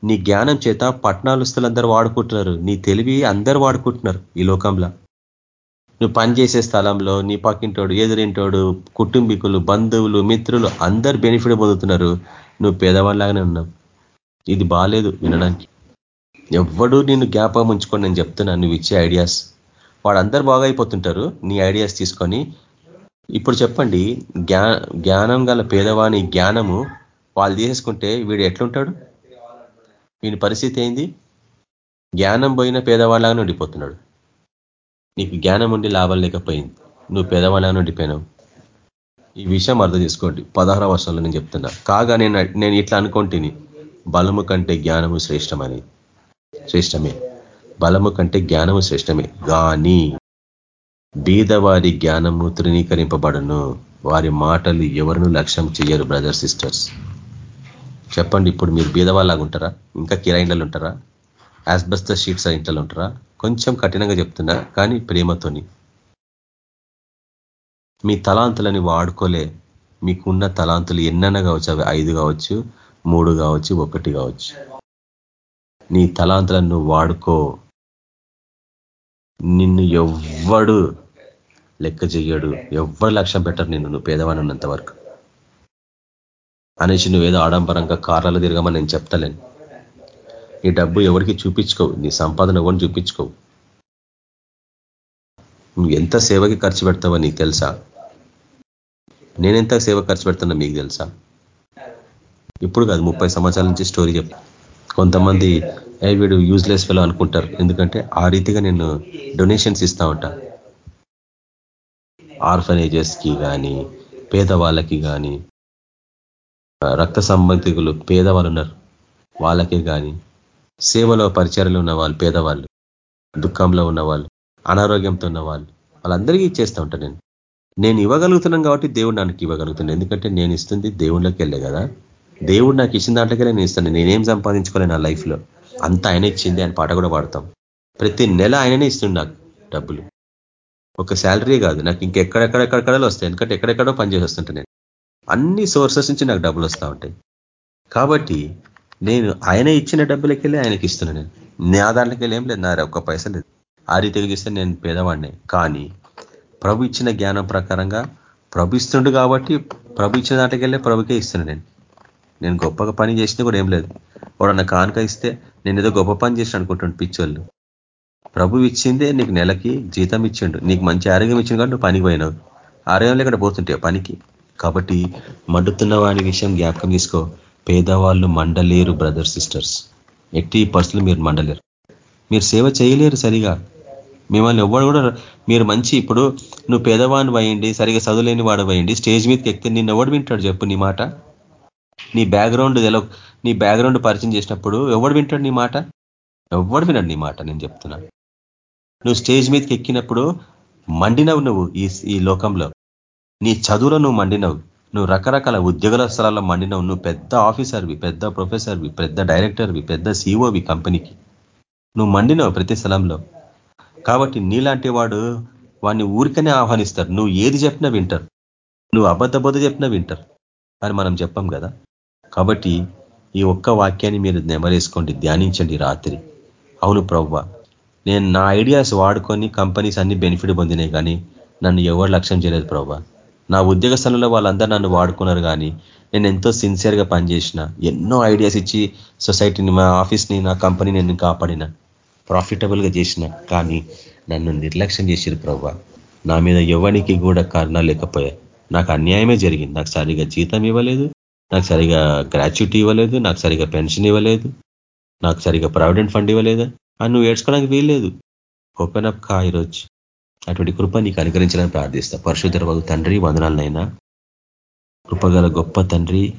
నీ జ్ఞానం చేత పట్టణాలుస్తులందరూ వాడుకుంటున్నారు. నీ తెలివి అందరూ వాడుకుంటున్నారు ఈ లోకంలో. నువ్వు పనిచేసే స్థలంలో నీ పక్కింటోడు ఎదురింటోడు కుటుంబీకులు బంధువులు మిత్రులు అందరు బెనిఫిట్ పొందుతున్నారు. నువ్వు పేదవాళ్ళలాగానే ఉన్నావు. ఇది బాగాలేదు వినడానికి. ఎవ్వడూ నిన్ను జ్ఞాపకం ఉంచుకొని నేను చెప్తున్నాను నువ్వు ఇచ్చే ఐడియాస్. వాడందరు బాగా అయిపోతుంటారు నీ ఐడియాస్ తీసుకొని ఇప్పుడు చెప్పండి. జ్ఞానం గల పేదవాని జ్ఞానము వాళ్ళు తీసేసుకుంటే వీడు ఎట్లుంటాడు? వీని పరిస్థితి ఏంది? జ్ఞానం పోయిన పేదవాళ్ళగానే ఉండిపోతున్నాడు. నీకు జ్ఞానం ఉండి లాభం లేకపోయింది. నువ్వు పేదవాళ్ళగానే ఉండిపోయినావు. ఈ విషయం అర్థం చేసుకోండి. పదహార వర్షంలో నేను చెప్తున్నా. కాగా నేను నేను ఇట్లా అనుకుంటుని బలము కంటే జ్ఞానము శ్రేష్టమని. శ్రేష్టమే. బలము కంటే జ్ఞానము శ్రేష్టమే. కానీ బీదవారి జ్ఞానము తృణీకరింపబడను. వారి మాటలు ఎవరినూ లక్ష్యం చేయరు బ్రదర్ సిస్టర్స్. చెప్పండి ఇప్పుడు మీరు బీదవాళ్ళగా ఉంటారా? ఇంకా కిరాయిన్లలో ఉంటారా? యాస్బస్త షీట్స్ ఇంట్లో ఉంటారా? కొంచెం కఠినంగా చెప్తున్నా కానీ ప్రేమతోని. మీ తలాంతులని వాడుకోలే. మీకున్న తలాంతులు ఎన్నైనా కావచ్చు అవి ఐదు కావచ్చు మూడు కావచ్చు ఒకటి కావచ్చు. నీ తలాంతులను నువ్వు వాడుకో. నిన్ను ఎవ్వడు లెక్క చెయ్యడు. ఎవ్వరు లక్ష్యం పెట్టరు నిన్ను. నువ్వు పేదవాడు ఉన్నంత వరకు. అనేసి నువ్వేదో ఆడంబరంగా కార్లలో తిరగమని నేను చెప్తలేను. ఈ డబ్బు ఎవరికి చూపించుకోవు నీ సంపాదన ఎవరిని చూపించుకోవు. నువ్వు ఎంత సేవకి ఖర్చు పెడతావో నీకు తెలుసా? నేనెంత సేవ ఖర్చు పెడుతున్నా మీకు తెలుసా? ఇప్పుడు కాదు ముప్పై సంవత్సరాల నుంచి స్టోరీ చెప్ కొంతమంది ఏ వీడు యూజ్లెస్ ఫెలో అనుకుంటారు. ఎందుకంటే ఆ రీతిగా నేను డొనేషన్స్ ఇస్తా ఉంటా. ఆర్ఫనేజెస్కి కానీ పేదవాళ్ళకి కానీ రక్త సంబంధికులు పేదవాళ్ళు ఉన్నారు. వాళ్ళకే కానీ సేవలో పరిచయలు ఉన్న వాళ్ళు పేదవాళ్ళు దుఃఖంలో ఉన్నవాళ్ళు అనారోగ్యంతో ఉన్న వాళ్ళు వాళ్ళందరికీ ఇచ్చేస్తూ ఉంటాను నేను. నేను ఇవ్వగలుగుతున్నాను కాబట్టి దేవుడు నాకు ఇవ్వగలుగుతున్నాను ఎందుకంటే నేను ఇస్తుంది దేవుళ్ళకి వెళ్ళే కదా. దేవుడు నాకు ఇచ్చిన దాంట్లోకే నేను ఇస్తాను. నేనేం సంపాదించుకోలే నా లైఫ్లో. అంత ఆయన ఇచ్చింది అని పాట కూడా పాడతాం. ప్రతి నెల ఆయననే ఇస్తుంది నాకు డబ్బులు. ఒక శాలరీ కాదు. నాకు ఇంకెక్కడెక్కడెక్కడెక్కడలో వస్తాయి. ఎందుకంటే ఎక్కడెక్కడో పనిచేసి వస్తుంటా నేను. అన్ని సోర్సెస్ నుంచి నాకు డబ్బులు వస్తూ ఉంటాయి. కాబట్టి నేను ఆయన ఇచ్చిన డబ్బులకెళ్ళి ఆయనకి ఇస్తున్నాను నేను. నా దాంట్లోకి వెళ్ళి ఏం లేదు నా ఒక్క పైస లేదు. ఆ రీతికి చూస్తే నేను పేదవాడిని. కానీ ప్రభు ఇచ్చిన జ్ఞానం ప్రకారంగా ప్రభు ఇస్తుండు కాబట్టి ప్రభు ఇచ్చిన దాంట్లోకి వెళ్ళి ప్రభుకే ఇస్తున్నాను నేను. నేను గొప్పగా పని చేసినా కూడా ఏం లేదు. వాడన్న కానుక ఇస్తే నేను ఏదో గొప్ప పని చేసిన అనుకుంటాను పిచ్చోళ్ళు. ప్రభు ఇచ్చిందే నీకు నెలకి జీతం ఇచ్చిండు. నీకు మంచి ఆరోగ్యం ఇచ్చిండు కాబట్టి నువ్వు పనికి పోయినావు. ఆరోగ్యం లేకుండా పోతుంటే పనికి. కాబట్టి మండుతున్న వాని విషయం జ్ఞాపకం తీసుకో పేదవాళ్ళు మండలేరు బ్రదర్ సిస్టర్స్. ఎట్టి పర్సులు మీరు మండలేరు. మీరు సేవ చేయలేరు సరిగా. మిమ్మల్ని ఎవ్వడు కూడా మీరు మంచి ఇప్పుడు నువ్వు పేదవాడిని పోయండి సరిగా చదువులేని వాడు పోయండి స్టేజ్ మీదకి ఎక్కితే నిన్ను ఎవడు వింటాడు చెప్పు నీ మాట? నీ బ్యాక్గ్రౌండ్ ఎలా నీ బ్యాక్గ్రౌండ్ పరిచయం చేసినప్పుడు ఎవడు వింటాడు నీ మాట? ఎవడు వినడు నీ మాట నేను చెప్తున్నా. నువ్వు స్టేజ్ మీదకి ఎక్కినప్పుడు మండినవు నువ్వు ఈ ఈ లోకంలో. నీ చదువులో నువ్వు మండినవు. నువ్వు రకరకాల ఉద్యోగుల స్థలాల్లో మండినవు. నువ్వు పెద్ద ఆఫీసర్వి పెద్ద ప్రొఫెసర్వి పెద్ద డైరెక్టర్వి పెద్ద సీఓవి కంపెనీకి. నువ్వు మండినవు ప్రతి స్థలంలో. కాబట్టి నీలాంటి వాడు వాడిని ఊరికనే ఆహ్వానిస్తారు. నువ్వు ఏది చెప్పినా వింటారు. నువ్వు అబద్ధ బొద్ద చెప్పినా వింటారు. అని మనం చెప్పాం కదా. కాబట్టి ఈ ఒక్క వాక్యాన్ని మీరు నెమరేసుకోండి ధ్యానించండి రాత్రి. అవును ప్రవ్వ నేను నా ఐడియాస్ వాడుకొని కంపెనీస్ అన్ని బెనిఫిట్ పొందినాయి కానీ నన్ను ఎవరు లక్ష్యం చేయలేదు ప్రవ్వ. నా ఉద్యోగ స్థలంలో వాళ్ళందరూ నన్ను వాడుకున్నారు కానీ నేను ఎంతో సిన్సియర్గా పనిచేసిన. ఎన్నో ఐడియాస్ ఇచ్చి సొసైటీని మా ఆఫీస్ని నా కంపెనీని నేను కాపాడిన. ప్రాఫిటబుల్గా చేసిన. కానీ నన్ను నిర్లక్ష్యం చేసిరు ప్రవ్వ. నా మీద ఎవరికి కూడా కారణాలు లేకపోయా. నాకు అన్యాయమే జరిగింది. నాకు సరిగా జీతం ఇవ్వలేదు. నాకు సరిగా గ్రాచ్యుటీ ఇవ్వలేదు. నాకు సరిగా పెన్షన్ ఇవ్వలేదు. నాకు సరిగా ప్రావిడెంట్ ఫండ్ ఇవ్వలేదు. అని నువ్వు ఏడ్చుకోవడానికి వీల్లేదు. ఓపెన్ అప్ కా ఈరోజు? అటువంటి కృప నీకు అనుగ్రహించాలని ప్రార్థిస్తా పరశుధర తండ్రి వందనాలనైనా. కృపగల గొప్ప తండ్రి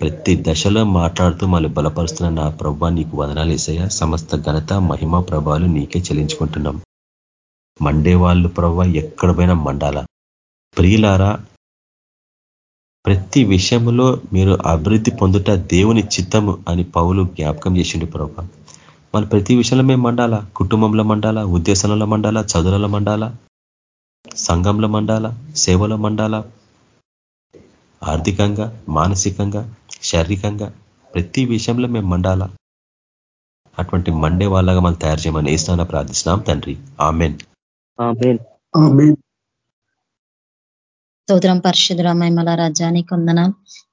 ప్రతి దశలో మాట్లాడుతూ మళ్ళీ బలపరుస్తున్న నా ప్రభా నీకు వదనాలు వేసాయ సమస్త ఘనత మహిమ ప్రభావాలు నీకే చెల్లించుకుంటున్నాం. మండే వాళ్ళు ప్రభా ఎక్కడ పోయినా మండాల. ప్రియులారా ప్రతి విషయంలో మీరు అభివృద్ధి పొందుట దేవుని చిత్తము అని పౌలు జ్ఞాపకం చేసిండు ప్రభా. మన ప్రతి విషయంలో మేము మండాలా? కుటుంబంలో మండాలా? ఉద్దేశంలో మండాలా? చదువులలో మండాలా? సంఘంలో మండాలా సేవలో మండాలా ఆర్థికంగా మానసికంగా శారీరకంగా ప్రతి విషయంలో మేము మండాలా. అటువంటి మండే వాళ్ళగా మనం తయారు చేయమని ఏస్తాన ప్రార్థిస్తున్నాం తండ్రి. ఆమెన్. స్తోత్రం పరిశుద్ధుల మహిమల రజానికి వందన.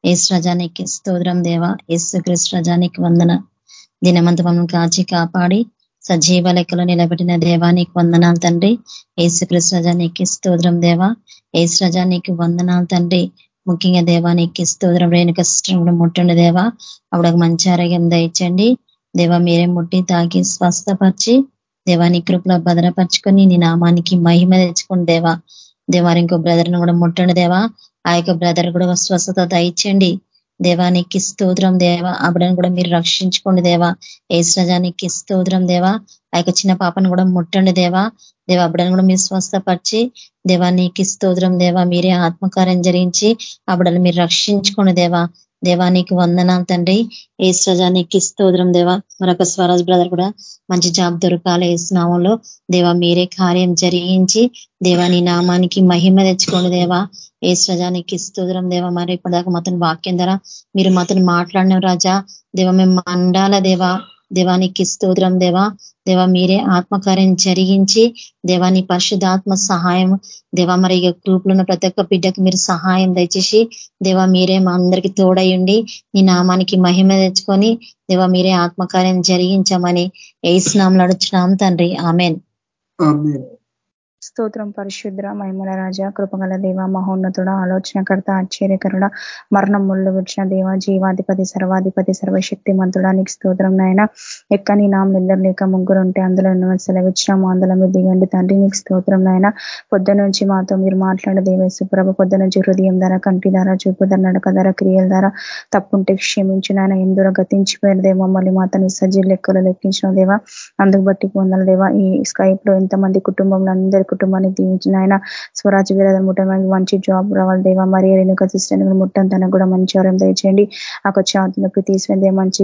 ఏసు రజానికి స్తోత్రం దేవ. ఏసు క్రిస్ రజానికి వందన. దినమంత మమ్మల్ని కాచి కాపాడి సజీవ లెక్కలో నిలబెట్టిన దేవానికి వందనాలు తండ్రి. ఏసు క్రిస్ రజానికి స్తోత్రం దేవ. ఏసు రజానికి వందనాలు తండ్రి. ముఖ్యంగా దేవానికి స్తోత్రం. రేణుక సిస్టమ్ ముట్టండి దేవా. అప్పుడు మంచి ఆరోగ్యం దయచండి. దేవా మీరే ముట్టి తాకి స్వస్థపరిచి దేవాని కృపలో భద్రపరుచుకొని నీ నామానికి మహిమ తెచ్చుకోండి దేవా. దేవారి ఇంకో బ్రదర్ను కూడా ముట్టండి దేవా. ఆ యొక్క బ్రదర్ కూడా స్వస్థత దయచండి. దేవానికి స్తోత్రం దేవ. అప్పుడని కూడా మీరు రక్షించుకోండి దేవా. ఏసుజానికి స్తోత్రం దేవా. ఆ యొక్క చిన్న పాపను కూడా ముట్టండి దేవా. దేవ అప్పుడని కూడా మీరు స్వస్థపరిచి దేవానికి స్తోత్రం దేవా. మీరే ఆత్మకార్యం జరిగించి అప్పుడని మీరు రక్షించుకోండి దేవా. దేవానికి వందనాలు తండ్రి. ఏ స్వజానికి స్తోత్రం దేవా. మరొక స్వరాజ్ బ్రదర్ కూడా మంచి జాబ్ దొరకాలి నామంలో. దేవా మీరే కార్యం జరిగించి దేవాని నామానికి మహిమ తెచ్చుకోండి దేవా. ఏ స్వజానికి స్తోత్రం దేవా. మరి ఇప్పటిదాకా మాతను వాక్యం ద్వారా మీరు మాతను మాట్లాడిన రాజా. దేవ మేము మండాల దేవా. దేవానికి స్తోత్రం దేవా. దేవ మీరే ఆత్మకార్యం జరిగించి దేవాని పరిశుధాత్మ సహాయం దేవ మరి గ్రూప్ గ్రూప్లో ఉన్న ప్రతి ఒక్క బిడ్డకు మీరు సహాయం దయచేసి దేవ మీరే మా అందరికీ తోడయుండి నీ నామానికి మహిమ తెచ్చుకొని దేవ మీరే ఆత్మకార్యం జరిగించమని ఏసునాంలో అడుచున్నాం తండ్రి. ఆమెన్. స్తోత్రం పరిశుద్ర మహిమల రాజ కృపగల దేవ మహోన్నతుడ ఆలోచనకర్త ఆశ్చర్యకరుడ మరణం ముళ్ళు వచ్చిన దేవ జీవాధిపతి సర్వాధిపతి సర్వశక్తి మంతుడా నీకు స్తోత్రం నాయన. ఎక్కని నాం నిద్ర లేక ముగ్గురు ఉంటే అందులో సెలవిచ్చినాము అందులో మీరు దిగండి తండ్రి నీకు స్తోత్రం నాయన. పొద్దు నుంచి మాతో మీరు మాట్లాడే దేవేశ్వ ప్రభ పొద్దు నుంచి హృదయం ధర కంటి ధర చూపు ధర నడక ధర క్రియల ధర తప్పుంటే క్షమించిన ఆయన ఎందులో గతించిపోయిన దేవ మమ్మల్ని మాతను సజ్జీ లెక్కలు లెక్కించిన దేవ అందుకు బట్టి పొందాలి దేవ ఈ స్కైప్లో ఎంతమంది కుటుంబంలో అందరి కుటుంబాన్ని దీవించిన ఆయన. స్వరాజ్య వీరద ముట్టడానికి మంచి జాబ్ రావాలి దేవ. మరి రేణుక సిస్టర్ ముట్టం తనకు కూడా మంచి ఆరోగ్యం దయచేయండి. ఆ ఆత్మకు తీసివేందే మంచి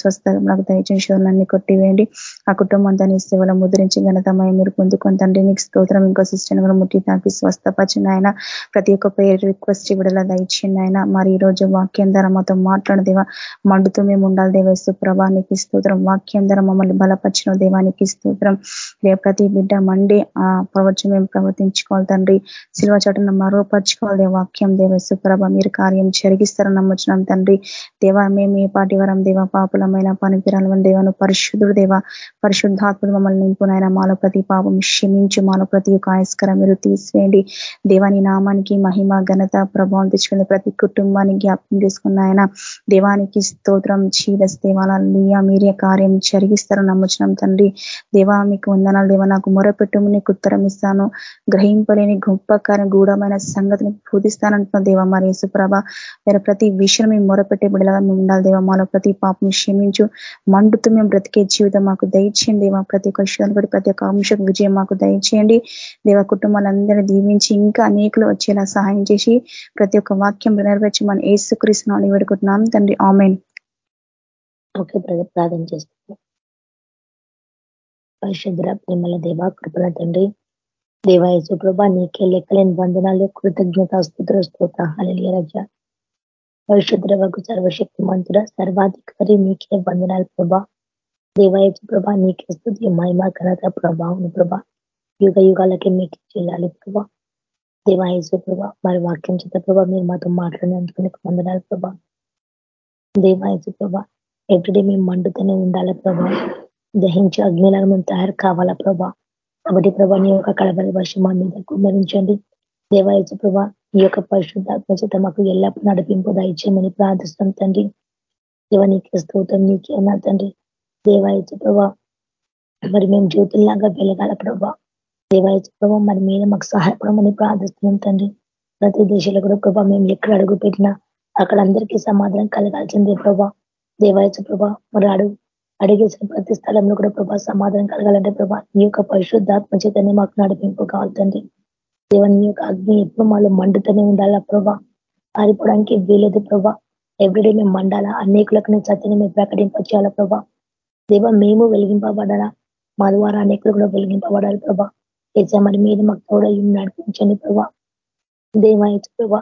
స్వస్థ నాకు దయచేసి శోధనాన్ని కొట్టివేయండి. ఆ కుటుంబం తన సేవలో ముద్రించి ఘనతమై మీరు పొందుకొని తండ్రి నీకు స్తోత్రం ఇంకో సిస్టర్ కూడా ముట్టి తాకి స్వస్థపరిచిన ఆయన. ప్రతి ఒక్క పేరు రిక్వెస్ట్ ఇవ్వడలా దయచేయండి ఆయన. మరి ఈ రోజు వాక్యం ద్వారా మాతో మాట్లాడదేవా మండుతూ మేము ఉండాలి దేవేస్తు ప్రభానికి స్తోత్రం. వాక్యం ద్వారా మమ్మల్ని బలపరిచిన దేవానికి స్తోత్రం. ప్రతి బిడ్డ మండి. ఆ ప్రవచనం మేము ప్రవర్తించుకోవాలి తండ్రి. శిల్వ చటన మరోపరచుకోవాలి వాక్యం దేవ సుప్రభ మీరు కార్యం జరిగిస్తారని నమ్మొచ్చినాం తండ్రి. దేవ మేము ఏ పాటి వరం దేవ పాపులమైన పనికిరాల దేవను పరిశుద్ధుడు దేవ పరిశుద్ధాత్ముడు మమ్మల్ని నింపునైనా. మాలో ప్రతి పాపం క్షమించి మాలో ప్రతి ఒక్క ఆయస్కరం మీరు తీసివేయండి. దేవాని నామానికి మహిమ ఘనత ప్రభావం తెచ్చుకుంది ప్రతి కుటుంబానికి జ్ఞాపకం చేసుకున్న ఆయన దేవానికి స్తోత్రం చీరస్ దేవాలయ మీరే కార్యం జరిగిస్తారని నమ్మొచ్చినాం తండ్రి. దేవా మీకు వందనాలు దేవ నాకు మొరపెట్టుముని కుత్తర ప్రారంభిస్తాను గ్రహింపలేని గొప్ప గూఢమైన సంగతిని పూజిస్తానంటున్న దేవ మరి యేసుప్రభ. మీరు ప్రతి విషయం మేము మొరపెట్టే బిడలాగా మేము ఉండాలి దేవ. మాలో ప్రతి పాపని క్షమించు. మండుతూ మేము బ్రతికే జీవితం మాకు దయచేయండి దేవ. ప్రతి ఒక్క విషయాన్ని బట్టి ప్రతి ఒక్క అంశం విజయం మాకు దయచేయండి. దేవ కుటుంబాలందరినీ దీవించి ఇంకా అనేకులు వచ్చేలా సహాయం చేసి ప్రతి ఒక్క వాక్యం నెరవేర్చి మన ఏసుకృష్ణ వేడుకుంటున్నాం. తండ్రి ఆమెన్. ఓకే బ్రదర్ ప్రార్థన చేస్తాను పరిశుద్ర ప్రేమల దేవ కృపల తండ్రి దేవాయసు ప్రభా నీకే లెక్కలేని బంధనాలు కృతజ్ఞత స్థుతుల స్తోత హళలియ రజ. పరిశుద్ర సర్వశక్తి మంతుడ సర్వాధికారి నీకే వందనాలు ప్రభా. దేవాయసు ప్రభా నీకే స్థుతి మహిమ ఘనత ప్రభావం ప్రభా. యుగ యుగాలకి మీకు చెల్లాలి ప్రభా. దేవాయసు ప్రభా మరి వాక్యం చేత ప్రభా మీరు మాతో మాట్లాడినందుకు నీకు వందనాలు ప్రభా. దేవాయసు ప్రభా ఎవ్రీడే మేము మండుతూనే ఉండాలి ప్రభా. దహించి అగ్నిలను మేము తయారు కావాలా ప్రభా. కాబట్టి ప్రభా నీ యొక్క కడబలి వర్షం మా మీద కుమరించండి దేవాయచు ప్రభా ఈ యొక్క పరిశుద్ధాత్మ చేత మాకు ఎల్లప్పుడూ నడిపింపు దయచేయమని ప్రార్థిస్తాం తండ్రి. దేవ నీకే స్తోత్రం నీకే అన్నా తండ్రి. దేవాయచు ప్రభా మరి మేము జ్యోతుల్లాగా వెలగాల ప్రభా. దేవాయచు ప్రభా మరి మీద మాకు సహాయపడమని ప్రార్థిస్తున్నాం తండ్రి. ప్రతి దేశంలో కూడా ప్రభా మేము ఎక్కడ అడుగు పెట్టినా అక్కడ అందరికీ సమాధానం కలగాల్సిందే ప్రభా. దేవాయచు ప్రభా మరి అడుగు అడిగేసిన ప్రతి స్థలంలో కూడా ప్రభా సమాధానం కలగాలంటే ప్రభా నీ యొక్క పరిశుద్ధాత్మ చేతనే మాకు నడిపింపు కావాలండి దేవని యొక్క అగ్ని ఎప్పుడు మాలో మండుతూనే ఉండాలా ప్రభా? పారిపోవడానికి వీలేదు ప్రభా. ఎవ్రీడే మేము మండాలా? అనేకులకు నేను సత్యని మేము ప్రకటింపచేయాలా ప్రభా? దేవ మేము వెలిగింపబడాలా? మా ద్వారా అనేకులు కూడా వెలిగింపబడాలి ప్రభా. ఏసా మరి మీద మాకు తోడ నడిపించండి ప్రభా. దేవాయచు ప్రభా.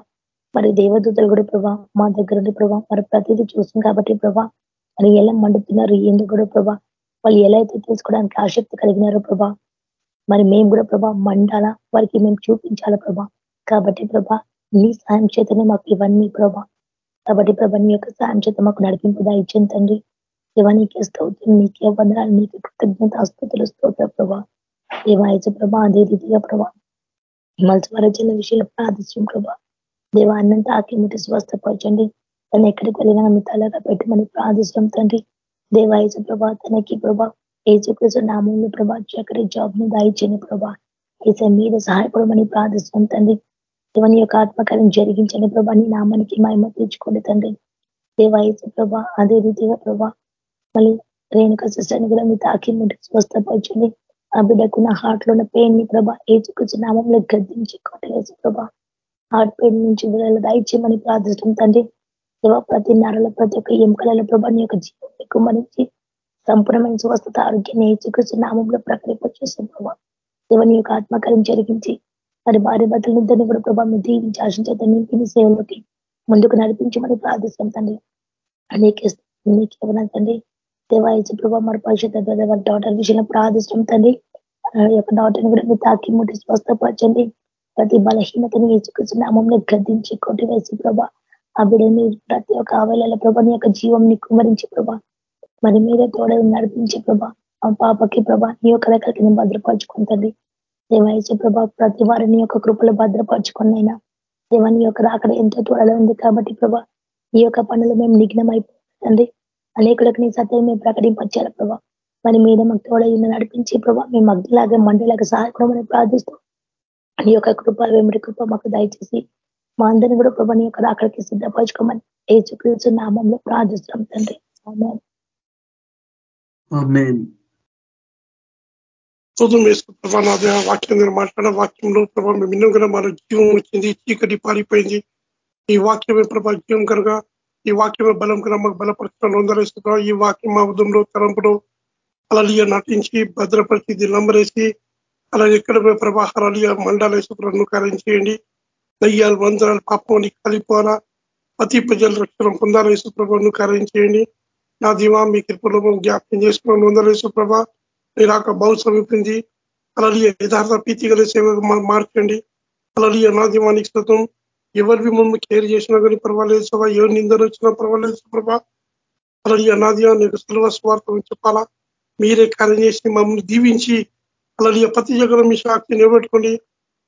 మరి దేవదూతలు కూడా ప్రభా మా దగ్గర ప్రభా మరి ప్రతిదీ చూస్తుంది కాబట్టి ప్రభా మరి ఎలా మండుతున్నారు ఎందుకు కూడా ప్రభా? వాళ్ళు ఎలా అయితే తెలుసుకోవడానికి ఆసక్తి కలిగినారో ప్రభా? మరి మేము కూడా ప్రభా మండాలా? వారికి మేము చూపించాలా ప్రభా? కాబట్టి ప్రభా నీ సాయం చేతనే మాకు ఇవన్నీ ప్రభా. కాబట్టి ప్రభా నీ యొక్క సాయం చేత మాకు నడిపింపుదా ఇచ్చిన తండ్రి. ఇవన్నీ నీకే స్తోత్రం నీకే వందనాలు నీకు కృతజ్ఞత అస్తుతులు స్తోత్ర ప్రభా. దేవాయచ ప్రభా అదే రీతిగా ప్రభా. మలసవరచిన విషయంలో ప్రార్థించం ప్రభా. దేవా అన్నంత ఆకిముటి స్వస్థపరచండి. తను ఎక్కడికి వెళ్ళినా మీ తలగా పెట్టమని ప్రార్థిస్తాం తండ్రి. దేవాయచ ప్రభా తనకి ప్రభా ఏజుకృష్ణ నామంలో ప్రభా చక్కటి జాబ్ను దాయిచ్చిన ప్రభా. ఏసే మీద సహాయపడమని ప్రార్థిస్తాం తండ్రి. దేవని యొక్క ఆత్మకార్యం జరిగించండి ప్రభా. నీ నామానికి మహిమ తెచ్చుకోండి తండ్రి. దేవాయచ ప్రభా అదే రీతిగా ప్రభా మళ్ళీ రేణుక సిస్టర్ని కూడా మీ తాకి ముందు స్వస్థపరచండి. ఆ బిడ్డకున్న హార్ట్లో ఉన్న పెయిన్ని ప్రభా ఏజుకృష్ణ నామంలో గద్దించి కొట్టలేసి ప్రభా. హార్ట్ పెయిన్ నుంచి విడుదల దాయిచ్చేయమని ప్రార్థిస్తాం తండ్రి. దేవ ప్రతి నరల ప్రతి ఒక్క ఎముకల ప్రభా నీ యొక్క జీవం కుమ్మరించి సంపూర్ణమైన స్వస్థత ఆరోగ్యాన్ని ఏచుకొచ్చి నామంలో ప్రకటింప చేసిన ప్రభా. శివని యొక్క ఆత్మకార్యం జరిగించి మరి భార్య భర్తల ఇద్దరిని కూడా ప్రభా మీరు దీవించి ఆశించేత నింపిన సేవలోకి ముందుకు నడిపించమని ప్రార్థిస్తాం తండ్రి. అనేక తండ్రి. దేవాయచు ప్రభా మరి పరిషత్ వారి డాటర్ విషయంలో ప్రార్థిస్తాం తండ్రి. యొక్క డాక్టర్ని కూడా మీరు తాకి ముట్టి స్వస్థపరచండి. ప్రతి బలహీనతని ఏచుకొచ్చి నామంలో గద్దించి కొట్టివేసి ప్రభా ఆ ప్రతి ఒక్క ఆవేళల ప్రభా నీ యొక్క జీవం ని కుమరించి ప్రభా మరి మీరే తోడ నడిపించి ప్రభా ఆ పాపకి ప్రభా నీ యొక్క దగ్గరికి కింద భద్రపరచుకుంటుంది దేవాయచు ప్రభా ప్రతి వారిని యొక్క కృపలు భద్రపరచుకున్నైనా దేవాని యొక్క రాకడ ఎంతో త్వరలో ఉంది కాబట్టి ప్రభా ఈ యొక్క పనులు మేము నిఘ్నం అయిపోతుంది అనేకులకు నీ సత్యం మేము ప్రకటించాలి ప్రభా. మరి మీద మాకు తోడ నడిపించి ప్రభా మేము అగ్నిలాగా మండలాగా సహాయపడమని ప్రార్థిస్తాం నీ యొక్క కృప వెంబడి కృప మాకు దయచేసి మా అందరిని కూడా ప్రభా నీ యొక్క అక్కడికి సిద్ధపరచుకోమని ఏ చూపించు నామంలో ప్రార్థిస్తాం తండ్రి. స్తోత్రం వేసుకు ప్రభా నా వాక్యం నేను మాట్లాడిన వాక్యంలో ప్రభా మేము కనుక మన జీవం వచ్చింది చీకటి పారిపోయింది. ఈ వాక్యమే ప్రభా జీవం కనుక ఈ వాక్యమే బలం కనుక మాకు బలపరచడం అందరేస్తున్నా ఈ వాక్యం మా ఉదంలో తలంపులో అలలియ నటించి భద్రపరిచి నంబరేసి అలా ఎక్కడ ప్రభా అలలియ కార్యం చేయండి. దయ్యాలు వందనాలు పాపం కలిపోనా అతి ప్రజల రక్షణ పొందాల ప్రభాను కార్యం చేయండి. నా దీవా మీ కృపలో జ్ఞాపకం చేసుకున్నాను వందలేసు ప్రభా మీరాక బహు సమీపింది అలలియ యథార్థ ప్రీతి గల సేవకు మార్చండి. అలలియ నా దీవానికి శతం ఎవరి మమ్మల్ని కేర్ చేసినా కానీ పర్వాలేదు సభ. ఎవరు నిందలు వచ్చినా పర్వాలేదు ప్రభా అలలియ నా దీవా నీకు సులభ స్వార్థం చెప్పాలా? మీరే కార్యం చేసి మమ్మల్ని దీవించి అలలియ ప్రతి జగన్ మీ సాక్షి నిలబెట్టుకోండి.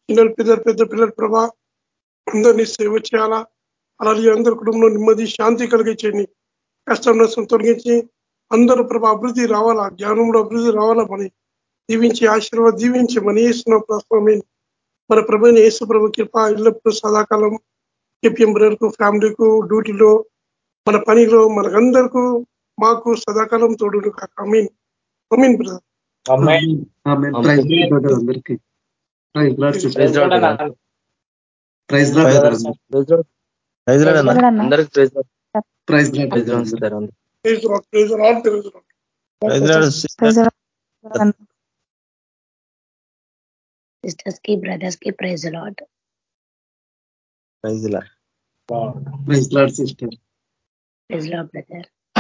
పిల్లలు పెద్ద పెద్ద పిల్లల ప్రభా. అందరినీ సేవ చేయాలా? అలాగే అందరి కుటుంబంలో నెమ్మది శాంతి కలిగించండి. కష్టం నష్టం తొలగించి అందరూ ప్రభా అభివృద్ధి రావాలా? జ్ఞానంలో అభివృద్ధి రావాలా? పని దీవించి ఆశీర్వాద దీవించి మన వేసిన ప్రస్వామి మన ప్రభుని యేసు ప్రభు కృప ఇళ్ళప్పుడు సదాకాలం కేపీఎం బ్రదర్కు ఫ్యామిలీకు డ్యూటీలో మన పనిలో మనకందరికీ మాకు సదాకాలం తోడు అమీన్ అమీన్ బ్రదర్. అందరికీ. ప్రైజ్ అందరికి ప్రైజ్ ప్రైజ్ ప్రైజ్ ప్రైజ్ సిస్టర్స్కి బ్రదర్స్కి praise lord praise lord sister. Praise lord brother.